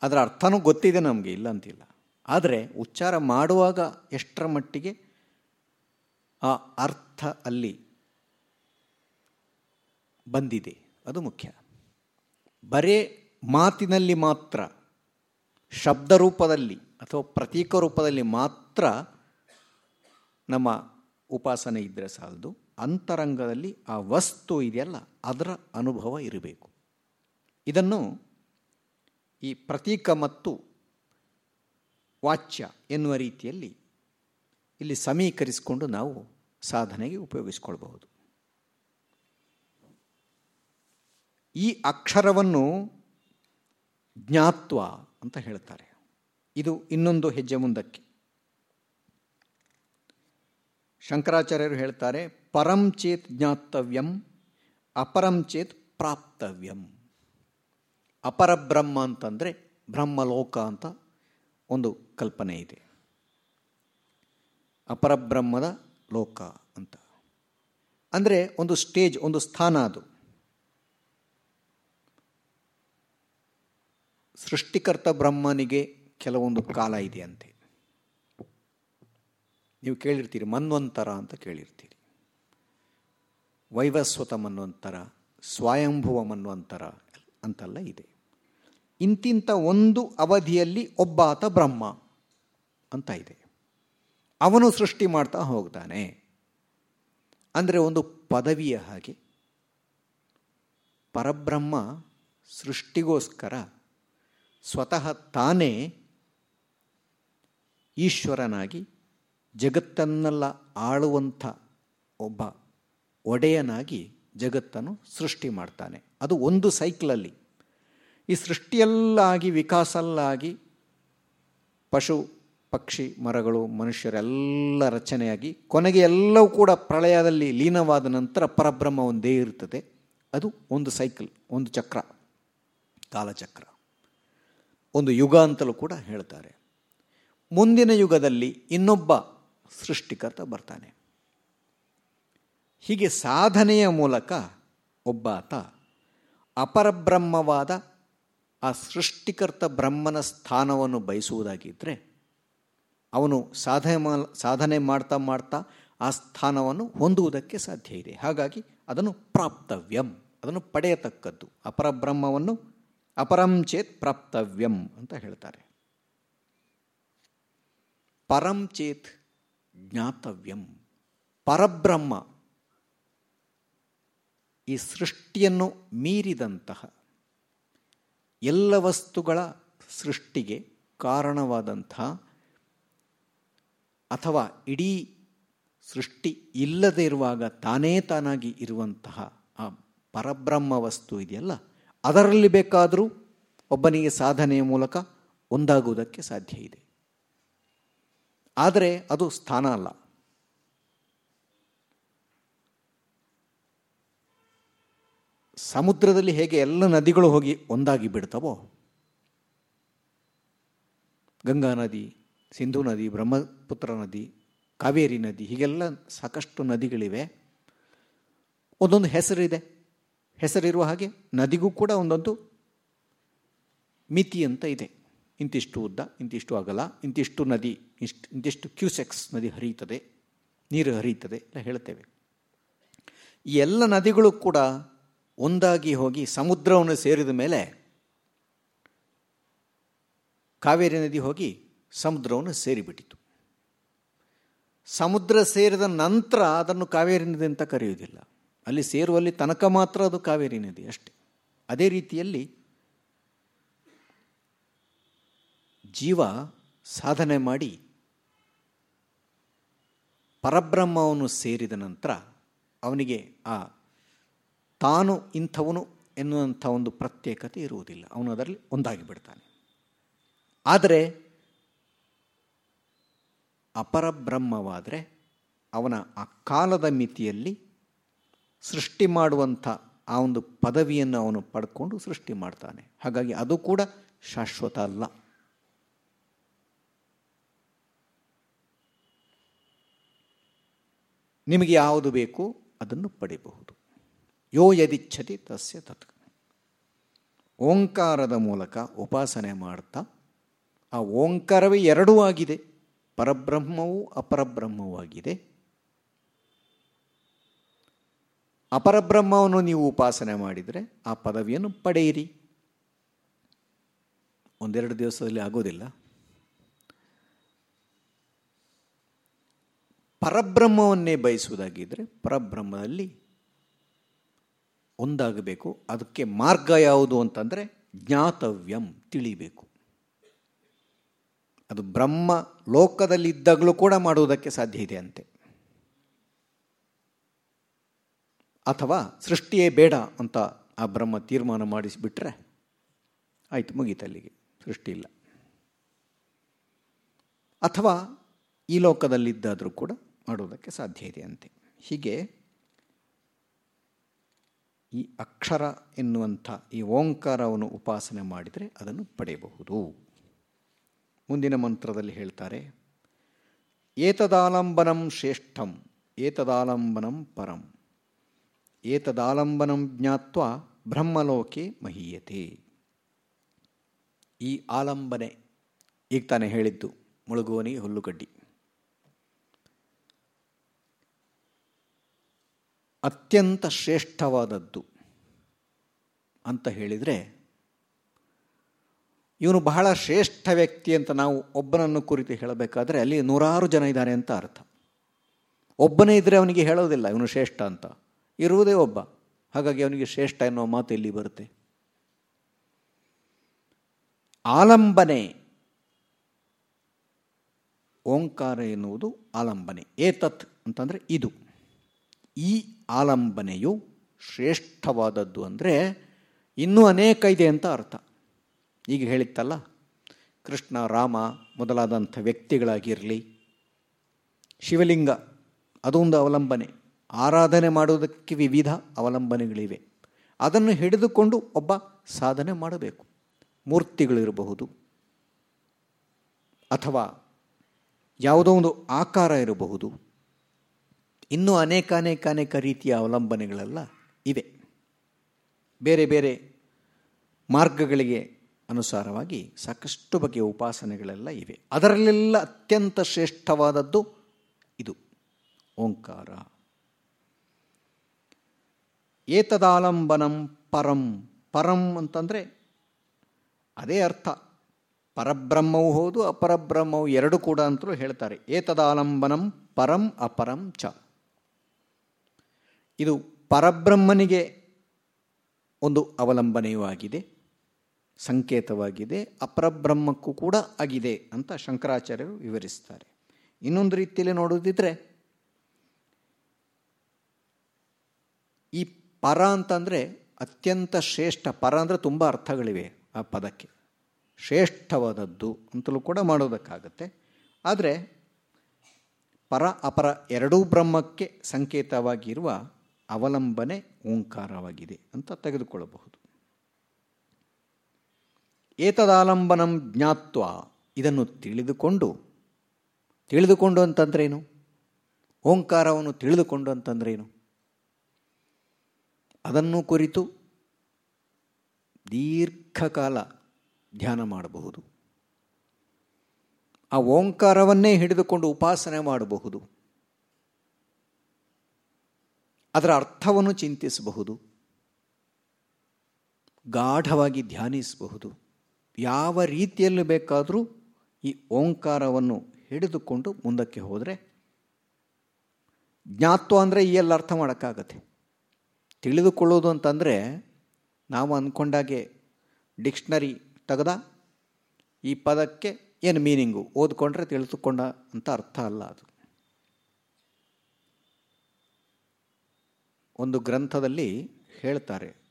ಅದರ ಅರ್ಥನೂ ಗೊತ್ತಿದೆ ನಮಗೆ, ಇಲ್ಲ ಅಂತಿಲ್ಲ. ಆದರೆ ಉಚ್ಚಾರ ಮಾಡುವಾಗ ಎಷ್ಟರ ಮಟ್ಟಿಗೆ? ಆ ಅರ್ಥ ಅಲ್ಲಿ ಬಂದಿದೆ. ಅದು ಮುಖ್ಯ. ಬರೇ ಮಾತಿನಲ್ಲಿ ಮಾತ್ರ, ಶಬ್ದ ರೂಪದಲ್ಲಿ ಅಥವಾ ಪ್ರತೀಕ ರೂಪದಲ್ಲಿ ಮಾತ್ರ ನಮ್ಮ ಉಪಾಸನೆ ಇದ್ದರೆ ಸಾಲದು. ಅಂತರಂಗದಲ್ಲಿ ಆ ವಸ್ತು ಇದೆಯಲ್ಲ, ಅದರ ಅನುಭವ ಇರಬೇಕು. ಇದನ್ನು ಈ ಪ್ರತೀಕ ಮತ್ತು ವಾಚ್ಯ ಎನ್ನುವ ರೀತಿಯಲ್ಲಿ ಇಲ್ಲಿ ಸಮೀಕರಿಸಿಕೊಂಡು ನಾವು ಸಾಧನೆಗೆ ಉಪಯೋಗಿಸಿಕೊಳ್ಬಹುದು. ಈ ಅಕ್ಷರವನ್ನು ಜ್ಞಾತ್ವ ಅಂತ ಹೇಳ್ತಾರೆ. ಇದು ಇನ್ನೊಂದು ಹೆಜ್ಜೆ ಮುಂದಕ್ಕೆ. ಶಂಕರಾಚಾರ್ಯರು ಹೇಳ್ತಾರೆ ಪರಂಚೇತ್ ಜ್ಞಾತವ್ಯಂ ಅಪರಂಚೇತ್ ಪ್ರಾಪ್ತವ್ಯಂ. ಅಪರಬ್ರಹ್ಮ ಅಂತಂದರೆ ಬ್ರಹ್ಮಲೋಕ ಅಂತ ಒಂದು ಕಲ್ಪನೆ ಇದೆ. ಅಪರಬ್ರಹ್ಮದ ಲೋಕ ಅಂತ. ಅಂದರೆ ಒಂದು ಸ್ಟೇಜ್, ಒಂದು ಸ್ಥಾನ ಅದು. ಸೃಷ್ಟಿಕರ್ತ ಬ್ರಹ್ಮನಿಗೆ ಕೆಲವೊಂದು ಕಾಲ ಇದೆಯಂತೆ. ನೀವು ಕೇಳಿರ್ತೀರಿ, ಮನ್ವಂತರ ಅಂತ ಕೇಳಿರ್ತೀರಿ. ವೈವಸ್ವತ ಮನ್ವಂತರ, ಸ್ವಯಂಭುವ ಮನ್ವಂತರ ಅಂತೆಲ್ಲ ಇದೆ. ಇಂತಿಂಥ ಒಂದು ಅವಧಿಯಲ್ಲಿ ಒಬ್ಬಾತ ಬ್ರಹ್ಮ. ಅಂತ ಇದೆ. ಅವನು ಸೃಷ್ಟಿ ಮಾಡ್ತಾ ಹೋಗ್ತಾನೆ. ಅಂದರೆ ಒಂದು ಪದವಿಯ ಹಾಗೆ. ಪರಬ್ರಹ್ಮ ಸೃಷ್ಟಿಗೋಸ್ಕರ ಸ್ವತಃ ತಾನೇ ಈಶ್ವರನಾಗಿ ಜಗತ್ತನ್ನೆಲ್ಲ ಆಳುವಂಥ ಒಬ್ಬ ಒಡೆಯನಾಗಿ ಜಗತ್ತನ್ನು ಸೃಷ್ಟಿ ಮಾಡ್ತಾನೆ. ಅದು ಒಂದು ಸೈಕ್ಲಲ್ಲಿ. ಈ ಸೃಷ್ಟಿಯಲ್ಲಾಗಿ, ವಿಕಾಸಲ್ಲಾಗಿ ಪಶು ಪಕ್ಷಿ, ಮರಗಳು, ಮನುಷ್ಯರೆಲ್ಲ ರಚನೆಯಾಗಿ, ಕೊನೆಗೆ ಎಲ್ಲವೂ ಕೂಡ ಪ್ರಳಯದಲ್ಲಿ ಲೀನವಾದ ನಂತರ ಪರಬ್ರಹ್ಮ ಒಂದೇ ಇರ್ತದೆ. ಅದು ಒಂದು ಸೈಕಲ್ ಒಂದು ಚಕ್ರ, ಕಾಲಚಕ್ರ. ಒಂದು ಯುಗ ಅಂತಲೂ ಕೂಡ ಹೇಳ್ತಾರೆ. ಮುಂದಿನ ಯುಗದಲ್ಲಿ ಇನ್ನೊಬ್ಬ ಸೃಷ್ಟಿಕರ್ತ ಬರ್ತಾನೆ. ಹೀಗೆ ಸಾಧನೆಯ ಮೂಲಕ ಒಬ್ಬಾತ ಅಪರಬ್ರಹ್ಮವಾದ ಆ ಸೃಷ್ಟಿಕರ್ತ ಬ್ರಹ್ಮನ ಸ್ಥಾನವನ್ನು ಬಯಸುವುದಾಗಿದ್ದರೆ ಅವನು ಸಾಧನೆ ಸಾಧನೆ ಮಾಡ್ತಾ ಮಾಡ್ತಾ ಆ ಸ್ಥಾನವನ್ನು ಹೊಂದುವುದಕ್ಕೆ ಸಾಧ್ಯ ಇದೆ. ಹಾಗಾಗಿ ಅದನ್ನು ಪ್ರಾಪ್ತವ್ಯಂ, ಅದನ್ನು ಪಡೆಯತಕ್ಕದ್ದು. ಅಪರಬ್ರಹ್ಮವನ್ನು ಅಪರಂಚೇತ್ ಪ್ರಾಪ್ತವ್ಯಂ ಅಂತ ಹೇಳ್ತಾರೆ. ಪರಂಚೇತ್ ಜ್ಞಾತವ್ಯಂ. ಪರಬ್ರಹ್ಮ ಈ ಸೃಷ್ಟಿಯನ್ನು ಮೀರಿದಂತಹ ಎಲ್ಲ ವಸ್ತುಗಳ ಸೃಷ್ಟಿಗೆ ಕಾರಣವಾದಂಥ ಅಥವಾ ಇಡೀ ಸೃಷ್ಟಿ ಇಲ್ಲದೇ ಇರುವಾಗ ತಾನೇ ತಾನಾಗಿ ಇರುವಂತಹ ಆ ಪರಬ್ರಹ್ಮ ವಸ್ತು ಇದೆಯಲ್ಲ, ಅದರಲ್ಲಿ ಬೇಕಾದರೂ ಒಬ್ಬನಿಗೆ ಸಾಧನೆಯ ಮೂಲಕ ಒಂದಾಗುವುದಕ್ಕೆ ಸಾಧ್ಯ ಇದೆ. ಆದರೆ ಅದು ಸ್ಥಾನ ಅಲ್ಲ. ಸಮುದ್ರದಲ್ಲಿ ಹೇಗೆ ಎಲ್ಲ ನದಿಗಳು ಹೋಗಿ ಒಂದಾಗಿ ಬಿಡ್ತವೋ, ಗಂಗಾ ನದಿ ಸಿಂಧು ನದಿ, ಬ್ರಹ್ಮಪುತ್ರ ನದಿ, ಕಾವೇರಿ ನದಿ, ಹೀಗೆಲ್ಲ ಸಾಕಷ್ಟು ನದಿಗಳಿವೆ. ಒಂದೊಂದು ಹೆಸರಿದೆ. ಹೆಸರಿರುವ ಹಾಗೆ ನದಿಗೂ ಕೂಡ ಒಂದೊಂದು ಮಿತಿ ಅಂತ ಇದೆ. ಇಂತಿಷ್ಟು ಉದ್ದ, ಇಂತಿಷ್ಟು ಅಗಲ, ಇಂತಿಷ್ಟು ನದಿ, ಇಷ್ಟು, ಇಂತಿಷ್ಟು ಕ್ಯೂಸೆಕ್ಸ್ ನದಿ ಹರಿಯುತ್ತದೆ, ನೀರು ಹರಿಯುತ್ತದೆ ಎಲ್ಲ ಹೇಳ್ತೇವೆ. ಈ ಎಲ್ಲ ನದಿಗಳು ಕೂಡ ಒಂದಾಗಿ ಹೋಗಿ ಸಮುದ್ರವನ್ನು ಸೇರಿದ ಮೇಲೆ ಕಾವೇರಿ ನದಿ ಹೋಗಿ ಸಮುದ್ರವನ್ನು ಸೇರಿಬಿಟ್ಟಿತು. ಸಮುದ್ರ ಸೇರಿದ ನಂತರ ಅದನ್ನು ಕಾವೇರಿ ನದಿ ಅಂತ ಕರೆಯುವುದಿಲ್ಲ. ಅಲ್ಲಿ ಸೇರುವಲ್ಲಿ ತನಕ ಮಾತ್ರ ಅದು ಕಾವೇರಿ ನದಿ ಅಷ್ಟೆ. ಅದೇ ರೀತಿಯಲ್ಲಿ ಜೀವ ಸಾಧನೆ ಮಾಡಿ ಪರಬ್ರಹ್ಮವನ್ನು ಸೇರಿದ ನಂತರ ಅವನಿಗೆ ಆ ತಾನು ಇಂಥವನು ಎನ್ನುವಂಥ ಒಂದು ಪ್ರತ್ಯೇಕತೆ ಇರುವುದಿಲ್ಲ. ಅವನು ಅದರಲ್ಲಿ ಒಂದಾಗಿ ಬಿಡ್ತಾನೆ. ಆದರೆ ಅಪರಬ್ರಹ್ಮವಾದರೆ ಅವನ ಆ ಕಾಲದ ಮಿತಿಯಲ್ಲಿ ಸೃಷ್ಟಿ ಮಾಡುವಂಥ ಆ ಒಂದು ಪದವಿಯನ್ನು ಅವನು ಪಡ್ಕೊಂಡು ಸೃಷ್ಟಿ ಮಾಡ್ತಾನೆ. ಹಾಗಾಗಿ ಅದು ಕೂಡ ಶಾಶ್ವತ ಅಲ್ಲ. ನಿಮಗೆ ಯಾವುದು ಬೇಕು ಅದನ್ನು ಪಡಿಬಹುದು. ಯೋ ಯದಿಚ್ಛತಿ ತಸ್ಯ ತತ್. ಓಂಕಾರದ ಮೂಲಕ ಉಪಾಸನೆ ಮಾಡ್ತಾ ಆ ಓಂಕಾರವೇ ಎರಡೂ ಆಗಿದೆ. ಪರಬ್ರಹ್ಮವೂ ಅಪರಬ್ರಹ್ಮವೂ ಆಗಿದೆ ಅಪರಬ್ರಹ್ಮವನ್ನು ನೀವು ಉಪಾಸನೆ ಮಾಡಿದರೆ ಆ ಪದವಿಯನ್ನು ಪಡೆಯಿರಿ. ಒಂದೆರಡು ದಿವಸದಲ್ಲಿ ಆಗೋದಿಲ್ಲ. ಪರಬ್ರಹ್ಮವನ್ನೇ ಬಯಸುವುದಾಗಿದ್ದರೆ ಪರಬ್ರಹ್ಮದಲ್ಲಿ ಒಂದಾಗಬೇಕು. ಅದಕ್ಕೆ ಮಾರ್ಗ ಯಾವುದು ಅಂತಂದರೆ ಜ್ಞಾತವ್ಯಂ ತಿಳಿಬೇಕು. ಅದು ಬ್ರಹ್ಮ ಲೋಕದಲ್ಲಿ ಇದ್ದಾಗಲೂ ಕೂಡ ಮಾಡುವುದಕ್ಕೆ ಸಾಧ್ಯ ಇದೆ ಅಂತೆ. ಅಥವಾ ಸೃಷ್ಟಿಯೇ ಬೇಡ ಅಂತ ಆ ಬ್ರಹ್ಮ ತೀರ್ಮಾನ ಮಾಡಿಸಿಬಿಟ್ರೆ ಆಯಿತು ಮುಗೀತಲ್ಲಿಗೆ ಸೃಷ್ಟಿ ಇಲ್ಲ. ಅಥವಾ ಈ ಲೋಕದಲ್ಲಿದ್ದಾದರೂ ಕೂಡ ಮಾಡುವುದಕ್ಕೆ ಸಾಧ್ಯ ಇದೆ ಅಂತೆ. ಹೀಗೆ ಈ ಅಕ್ಷರ ಎನ್ನುವಂಥ ಈ ಓಂಕಾರವನ್ನು ಉಪಾಸನೆ ಮಾಡಿದರೆ ಅದನ್ನು ಪಡೆಯಬಹುದು. ಮುಂದಿನ ಮಂತ್ರದಲ್ಲಿ ಹೇಳ್ತಾರೆ, ಏತದಾಲಂಬನಂ ಶ್ರೇಷ್ಠಂ, ಏತದಾಲಂಬನಂ ಪರಂ. ಏತದಾಲಂಬನಂ ಜ್ಞಾತ್ವ ಬ್ರಹ್ಮಲೋಕೆ ಮಹೀಯತೆ. ಈ ಆಲಂಬನೆ ಈಗ ತಾನೇ ಹೇಳಿದ್ದು ಮುಳುಗೋನಿ ಹುಲ್ಲುಗಡ್ಡಿ. ಅತ್ಯಂತ ಶ್ರೇಷ್ಠವಾದದ್ದು ಅಂತ ಹೇಳಿದರೆ ಇವನು ಬಹಳ ಶ್ರೇಷ್ಠ ವ್ಯಕ್ತಿ ಅಂತ ನಾವು ಒಬ್ಬನನ್ನು ಕುರಿತು ಹೇಳಬೇಕಾದ್ರೆ ಅಲ್ಲಿ ನೂರಾರು ಜನ ಇದ್ದಾರೆ ಅಂತ ಅರ್ಥ. ಒಬ್ಬನೇ ಇದ್ದರೆ ಅವನಿಗೆ ಹೇಳೋದಿಲ್ಲ, ಇವನು ಶ್ರೇಷ್ಠ ಅಂತ. ಇರುವುದೇ ಒಬ್ಬ. ಹಾಗಾಗಿ ಅವನಿಗೆ ಶ್ರೇಷ್ಠ ಎನ್ನುವ ಮಾತು ಇಲ್ಲಿ ಬರುತ್ತೆ? ಆಲಂಬನೆ. ಓಂಕಾರ ಎನ್ನುವುದು ಆಲಂಬನೆ. ಏತತ್ ಅಂತಂದರೆ ಇದು. ಈ ಆಲಂಬನೆಯು ಶ್ರೇಷ್ಠವಾದದ್ದು ಅಂದರೆ ಇನ್ನೂ ಅನೇಕ ಇದೆ ಅಂತ ಅರ್ಥ. ಈಗ ಹೇಳಿತ್ತಲ್ಲ, ಕೃಷ್ಣ, ರಾಮ ಮೊದಲಾದಂಥ ವ್ಯಕ್ತಿಗಳಾಗಿರಲಿ, ಶಿವಲಿಂಗ ಅದೊಂದು ಅವಲಂಬನೆ. ಆರಾಧನೆ ಮಾಡುವುದಕ್ಕೆ ವಿವಿಧ ಅವಲಂಬನೆಗಳಿವೆ. ಅದನ್ನು ಹಿಡಿದುಕೊಂಡು ಒಬ್ಬ ಸಾಧನೆ ಮಾಡಬೇಕು. ಮೂರ್ತಿಗಳಿರಬಹುದು, ಅಥವಾ ಯಾವುದೋ ಒಂದು ಆಕಾರ ಇರಬಹುದು. ಇನ್ನೂ ಅನೇಕ ಅನೇಕ ಅನೇಕ ರೀತಿಯ ಅವಲಂಬನೆಗಳೆಲ್ಲ ಇವೆ. ಬೇರೆ ಬೇರೆ ಮಾರ್ಗಗಳಿಗೆ ಅನುಸಾರವಾಗಿ ಸಾಕಷ್ಟು ಬಗೆಯ ಉಪಾಸನೆಗಳೆಲ್ಲ ಇವೆ. ಅದರಲ್ಲೆಲ್ಲ ಅತ್ಯಂತ ಶ್ರೇಷ್ಠವಾದದ್ದು ಇದು. ಓಂಕಾರ. ಏತದಾಲಂಬನಂ ಪರಂ. ಪರಂ ಅಂತಂದರೆ ಅದೇ ಅರ್ಥ. ಪರಬ್ರಹ್ಮವು ಹೌದು, ಅಪರಬ್ರಹ್ಮವು ಎರಡು ಕೂಡ ಅಂತಲೂ ಹೇಳ್ತಾರೆ. ಏತದಾಲಂಬನಂ ಪರಂ, ಅಪರಂ ಚ. ಇದು ಪರಬ್ರಹ್ಮನಿಗೆ ಒಂದು ಅವಲಂಬನೆಯೂ ಆಗಿದೆ. ಸಂಕೇತವಾಗಿದೆ, ಅಪರಬ್ರಹ್ಮಕ್ಕೂ ಕೂಡ ಆಗಿದೆ ಅಂತ ಶಂಕರಾಚಾರ್ಯರು ವಿವರಿಸ್ತಾರೆ. ಇನ್ನೊಂದು ರೀತಿಯಲ್ಲಿ ನೋಡೋದಿದ್ರೆ ಈ ಪರ ಅಂತಂದರೆ ಅತ್ಯಂತ ಶ್ರೇಷ್ಠ, ಪರ ಅಂದರೆ ತುಂಬ ಅರ್ಥಗಳಿವೆ ಆ ಪದಕ್ಕೆ. ಶ್ರೇಷ್ಠವಾದದ್ದು ಅಂತಲೂ ಕೂಡ ಮಾಡೋದಕ್ಕಾಗತ್ತೆ. ಆದರೆ ಪರ, ಅಪರ ಎರಡೂ ಬ್ರಹ್ಮಕ್ಕೆ ಸಂಕೇತವಾಗಿರುವ ಅವಲಂಬನೆ ಓಂಕಾರವಾಗಿದೆ ಅಂತ ತೆಗೆದುಕೊಳ್ಳಬಹುದು. ಏತದಾಲಂಬನಂ ಜ್ಞಾತ್ವ. ಇದನ್ನು ತಿಳಿದುಕೊಂಡು ತಿಳಿದುಕೊಂಡು ಅಂತಂದ್ರೇನು? ಓಂಕಾರವನ್ನು ತಿಳಿದುಕೊಂಡು ಅಂತಂದ್ರೇನು? ಅದನ್ನು ಕುರಿತು ದೀರ್ಘಕಾಲ ಧ್ಯಾನ ಮಾಡಬಹುದು. ಆ ಓಂಕಾರವನ್ನೇ ಹಿಡಿದುಕೊಂಡು ಉಪಾಸನೆ ಮಾಡಬಹುದು. ಅದರ ಅರ್ಥವನ್ನು ಚಿಂತಿಸಬಹುದು. ಗಾಢವಾಗಿ ಧ್ಯಾನಿಸಬಹುದು. ಯಾವ ರೀತಿಯಲ್ಲಿ ಬೇಕಾದರೂ ಈ ಓಂಕಾರವನ್ನು ಹಿಡಿದುಕೊಂಡು ಮುಂದಕ್ಕೆ ಹೋದರೆ ಜ್ಞಾತ್ವ ಅಂದರೆ ಈ ಎಲ್ಲ ಅರ್ಥ ಮಾಡೋಕ್ಕಾಗತ್ತೆ. ತಿಳಿದುಕೊಳ್ಳೋದು ಅಂತಂದರೆ ನಾವು ಅಂದ್ಕೊಂಡಾಗೆ ಡಿಕ್ಷನರಿ ತೆಗೆದ ಈ ಪದಕ್ಕೆ ಏನು ಮೀನಿಂಗು ಓದ್ಕೊಂಡ್ರೆ ತಿಳಿದುಕೊಂಡ ಅಂತ ಅರ್ಥ ಅಲ್ಲ ಅದು. ಒಂದು ಗ್ರಂಥದಲ್ಲಿ ಹೇಳ್ತಾರೆ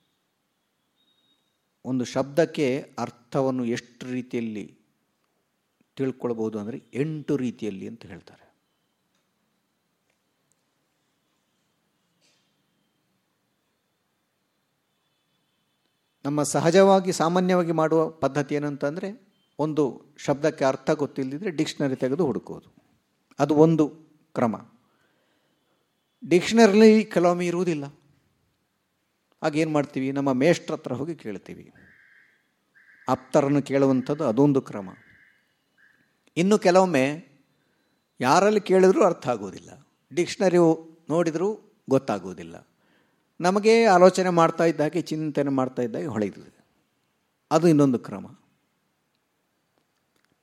ಒಂದು ಶಬ್ದಕ್ಕೆ ಅರ್ಥವನ್ನು ಎಷ್ಟು ರೀತಿಯಲ್ಲಿ ತಿಳ್ಕೊಳ್ಬೋದು ಅಂದರೆ ಎಂಟು ರೀತಿಯಲ್ಲಿ ಅಂತ ಹೇಳ್ತಾರೆ. ನಮ್ಮ ಸಹಜವಾಗಿ ಸಾಮಾನ್ಯವಾಗಿ ಮಾಡುವ ಪದ್ಧತಿ ಏನಂತಂದರೆ ಒಂದು ಶಬ್ದಕ್ಕೆ ಅರ್ಥ ಗೊತ್ತಿಲ್ಲದಿದ್ದರೆ ಡಿಕ್ಷನರಿ ತೆಗೆದು ಹುಡುಕೋದು ಅದು ಒಂದು ಕ್ರಮ. ಡಿಕ್ಷನರಿಲಿ ಕೆಲವೊಮ್ಮೆ ಇರುವುದಿಲ್ಲ. ಆಗೇನು ಮಾಡ್ತೀವಿ? ನಮ್ಮ ಮೇಷ್ಟ್ರ ಹತ್ರ ಹೋಗಿ ಕೇಳ್ತೀವಿ. ಆಪ್ತರನ್ನು ಕೇಳುವಂಥದ್ದು ಅದೊಂದು ಕ್ರಮ. ಇನ್ನು ಕೆಲವೊಮ್ಮೆ ಯಾರಲ್ಲಿ ಕೇಳಿದ್ರೂ ಅರ್ಥ ಆಗೋದಿಲ್ಲ ಡಿಕ್ಷನರಿ ನೋಡಿದರೂ ಗೊತ್ತಾಗೋದಿಲ್ಲ ನಮಗೆ ಆಲೋಚನೆ ಮಾಡ್ತಾ ಇದ್ದಾಗೆ ಚಿಂತನೆ ಮಾಡ್ತಾ ಇದ್ದಾಗೆ ಹೊಳೆಯುತ್ತದೆ. ಅದು ಇನ್ನೊಂದು ಕ್ರಮ.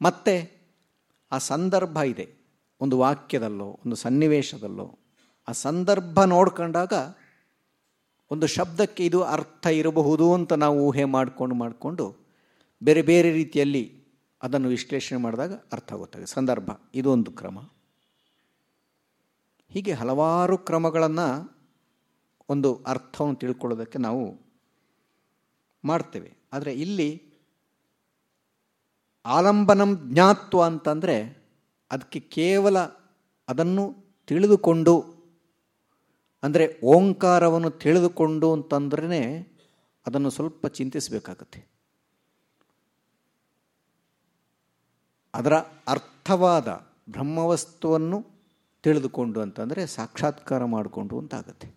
ಮತ್ತೆ ಆ ಸಂದರ್ಭ ಇದೆ. ಒಂದು ವಾಕ್ಯದಲ್ಲೋ, ಒಂದು ಸನ್ನಿವೇಶದಲ್ಲೋ, ಆ ಸಂದರ್ಭ ನೋಡ್ಕೊಂಡಾಗ ಒಂದು ಶಬ್ದಕ್ಕೆ ಇದು ಅರ್ಥ ಇರಬಹುದು ಅಂತ ನಾವು ಊಹೆ ಮಾಡಿಕೊಂಡು ಮಾಡಿಕೊಂಡು ಬೇರೆ ಬೇರೆ ರೀತಿಯಲ್ಲಿ ಅದನ್ನು ವಿಶ್ಲೇಷಣೆ ಮಾಡಿದಾಗ ಅರ್ಥ ಗೊತ್ತಾಗುತ್ತೆ ಸಂದರ್ಭ ಇದು ಒಂದು ಕ್ರಮ. ಹೀಗೆ ಹಲವಾರು ಕ್ರಮಗಳನ್ನು ಒಂದು ಅರ್ಥವನ್ನು ತಿಳ್ಕೊಳ್ಳೋದಕ್ಕೆ ನಾವು ಮಾಡ್ತೇವೆ. ಆದರೆ ಇಲ್ಲಿ ಆಲಂಬನಂ ಜ್ಞಾತ್ವ ಅಂತಂದರೆ ಅದಕ್ಕೆ ಕೇವಲ ಅದನ್ನು ತಿಳಿದುಕೊಂಡು ಅಂದರೆ ಓಂಕಾರವನ್ನು ತಿಳಿದುಕೊಂಡು ಅಂತಂದ್ರೇ ಅದನ್ನು ಸ್ವಲ್ಪ ಚಿಂತಿಸಬೇಕಾಗತ್ತೆ. ಅದರ ಅರ್ಥವಾದ ಬ್ರಹ್ಮವಸ್ತುವನ್ನು ತಿಳಿದುಕೊಂಡು ಅಂತಂದರೆ ಸಾಕ್ಷಾತ್ಕಾರ ಮಾಡಿಕೊಂಡು ಅಂತಾಗತ್ತೆ.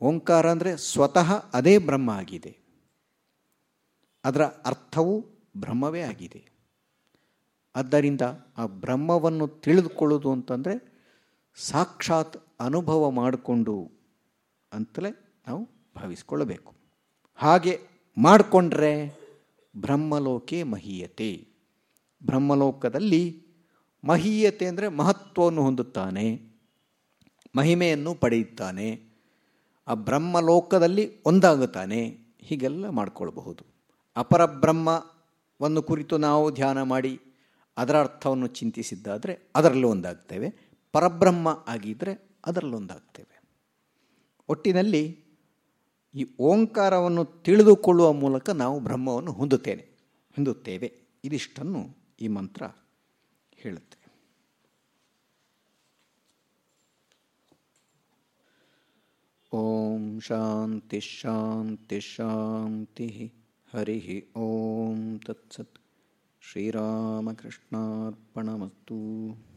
ಓಂಕಾರ ಅಂದರೆ ಸ್ವತಃ ಅದೇ ಬ್ರಹ್ಮ ಆಗಿದೆ. ಅದರ ಅರ್ಥವು ಬ್ರಹ್ಮವೇ ಆಗಿದೆ. ಆದ್ದರಿಂದ ಆ ಬ್ರಹ್ಮವನ್ನು ತಿಳಿದುಕೊಳ್ಳೋದು ಅಂತಂದರೆ ಸಾಕ್ಷಾತ್ ಅನುಭವ ಮಾಡಿಕೊಂಡು ಅಂತಲೇ ನಾವು ಭಾವಿಸ್ಕೊಳ್ಳಬೇಕು. ಹಾಗೆ ಮಾಡಿಕೊಂಡ್ರೆ ಬ್ರಹ್ಮಲೋಕೆ ಮಹೀಯತೆ. ಬ್ರಹ್ಮಲೋಕದಲ್ಲಿ ಮಹೀಯತೆ ಅಂದರೆ ಮಹತ್ವವನ್ನು ಹೊಂದುತ್ತಾನೆ, ಮಹಿಮೆಯನ್ನು ಪಡೆಯುತ್ತಾನೆ, ಆ ಬ್ರಹ್ಮಲೋಕದಲ್ಲಿ ಒಂದಾಗುತ್ತಾನೆ, ಹೀಗೆಲ್ಲ ಮಾಡಿಕೊಳ್ಬಹುದು. ಅಪರಬ್ರಹ್ಮವನ್ನು ಕುರಿತು ನಾವು ಧ್ಯಾನ ಮಾಡಿ ಅದರ ಅರ್ಥವನ್ನು ಚಿಂತಿಸಿದ್ದಾದರೆ ಅದರಲ್ಲೂ ಒಂದಾಗ್ತೇವೆ. ಪರಬ್ರಹ್ಮ ಆಗಿದ್ದರೆ ಅದರಲ್ಲೊಂದಾಗ್ತೇವೆ. ಒಟ್ಟಿನಲ್ಲಿ ಈ ಓಂಕಾರವನ್ನು ತಿಳಿದುಕೊಳ್ಳುವ ಮೂಲಕ ನಾವು ಬ್ರಹ್ಮವನ್ನು ಹೊಂದುತ್ತೇನೆ, ಹೊಂದುತ್ತೇವೆ. ಇದಿಷ್ಟನ್ನು ಈ ಮಂತ್ರ ಹೇಳುತ್ತೆ. ಓಂ ಶಾಂತಿ ಶಾಂತಿ ಶಾಂತಿ ಹರಿ ಓಂ ತತ್ಸತ್ ಶ್ರೀರಾಮಕೃಷ್ಣಾರ್ಪಣಮಸ್ತು.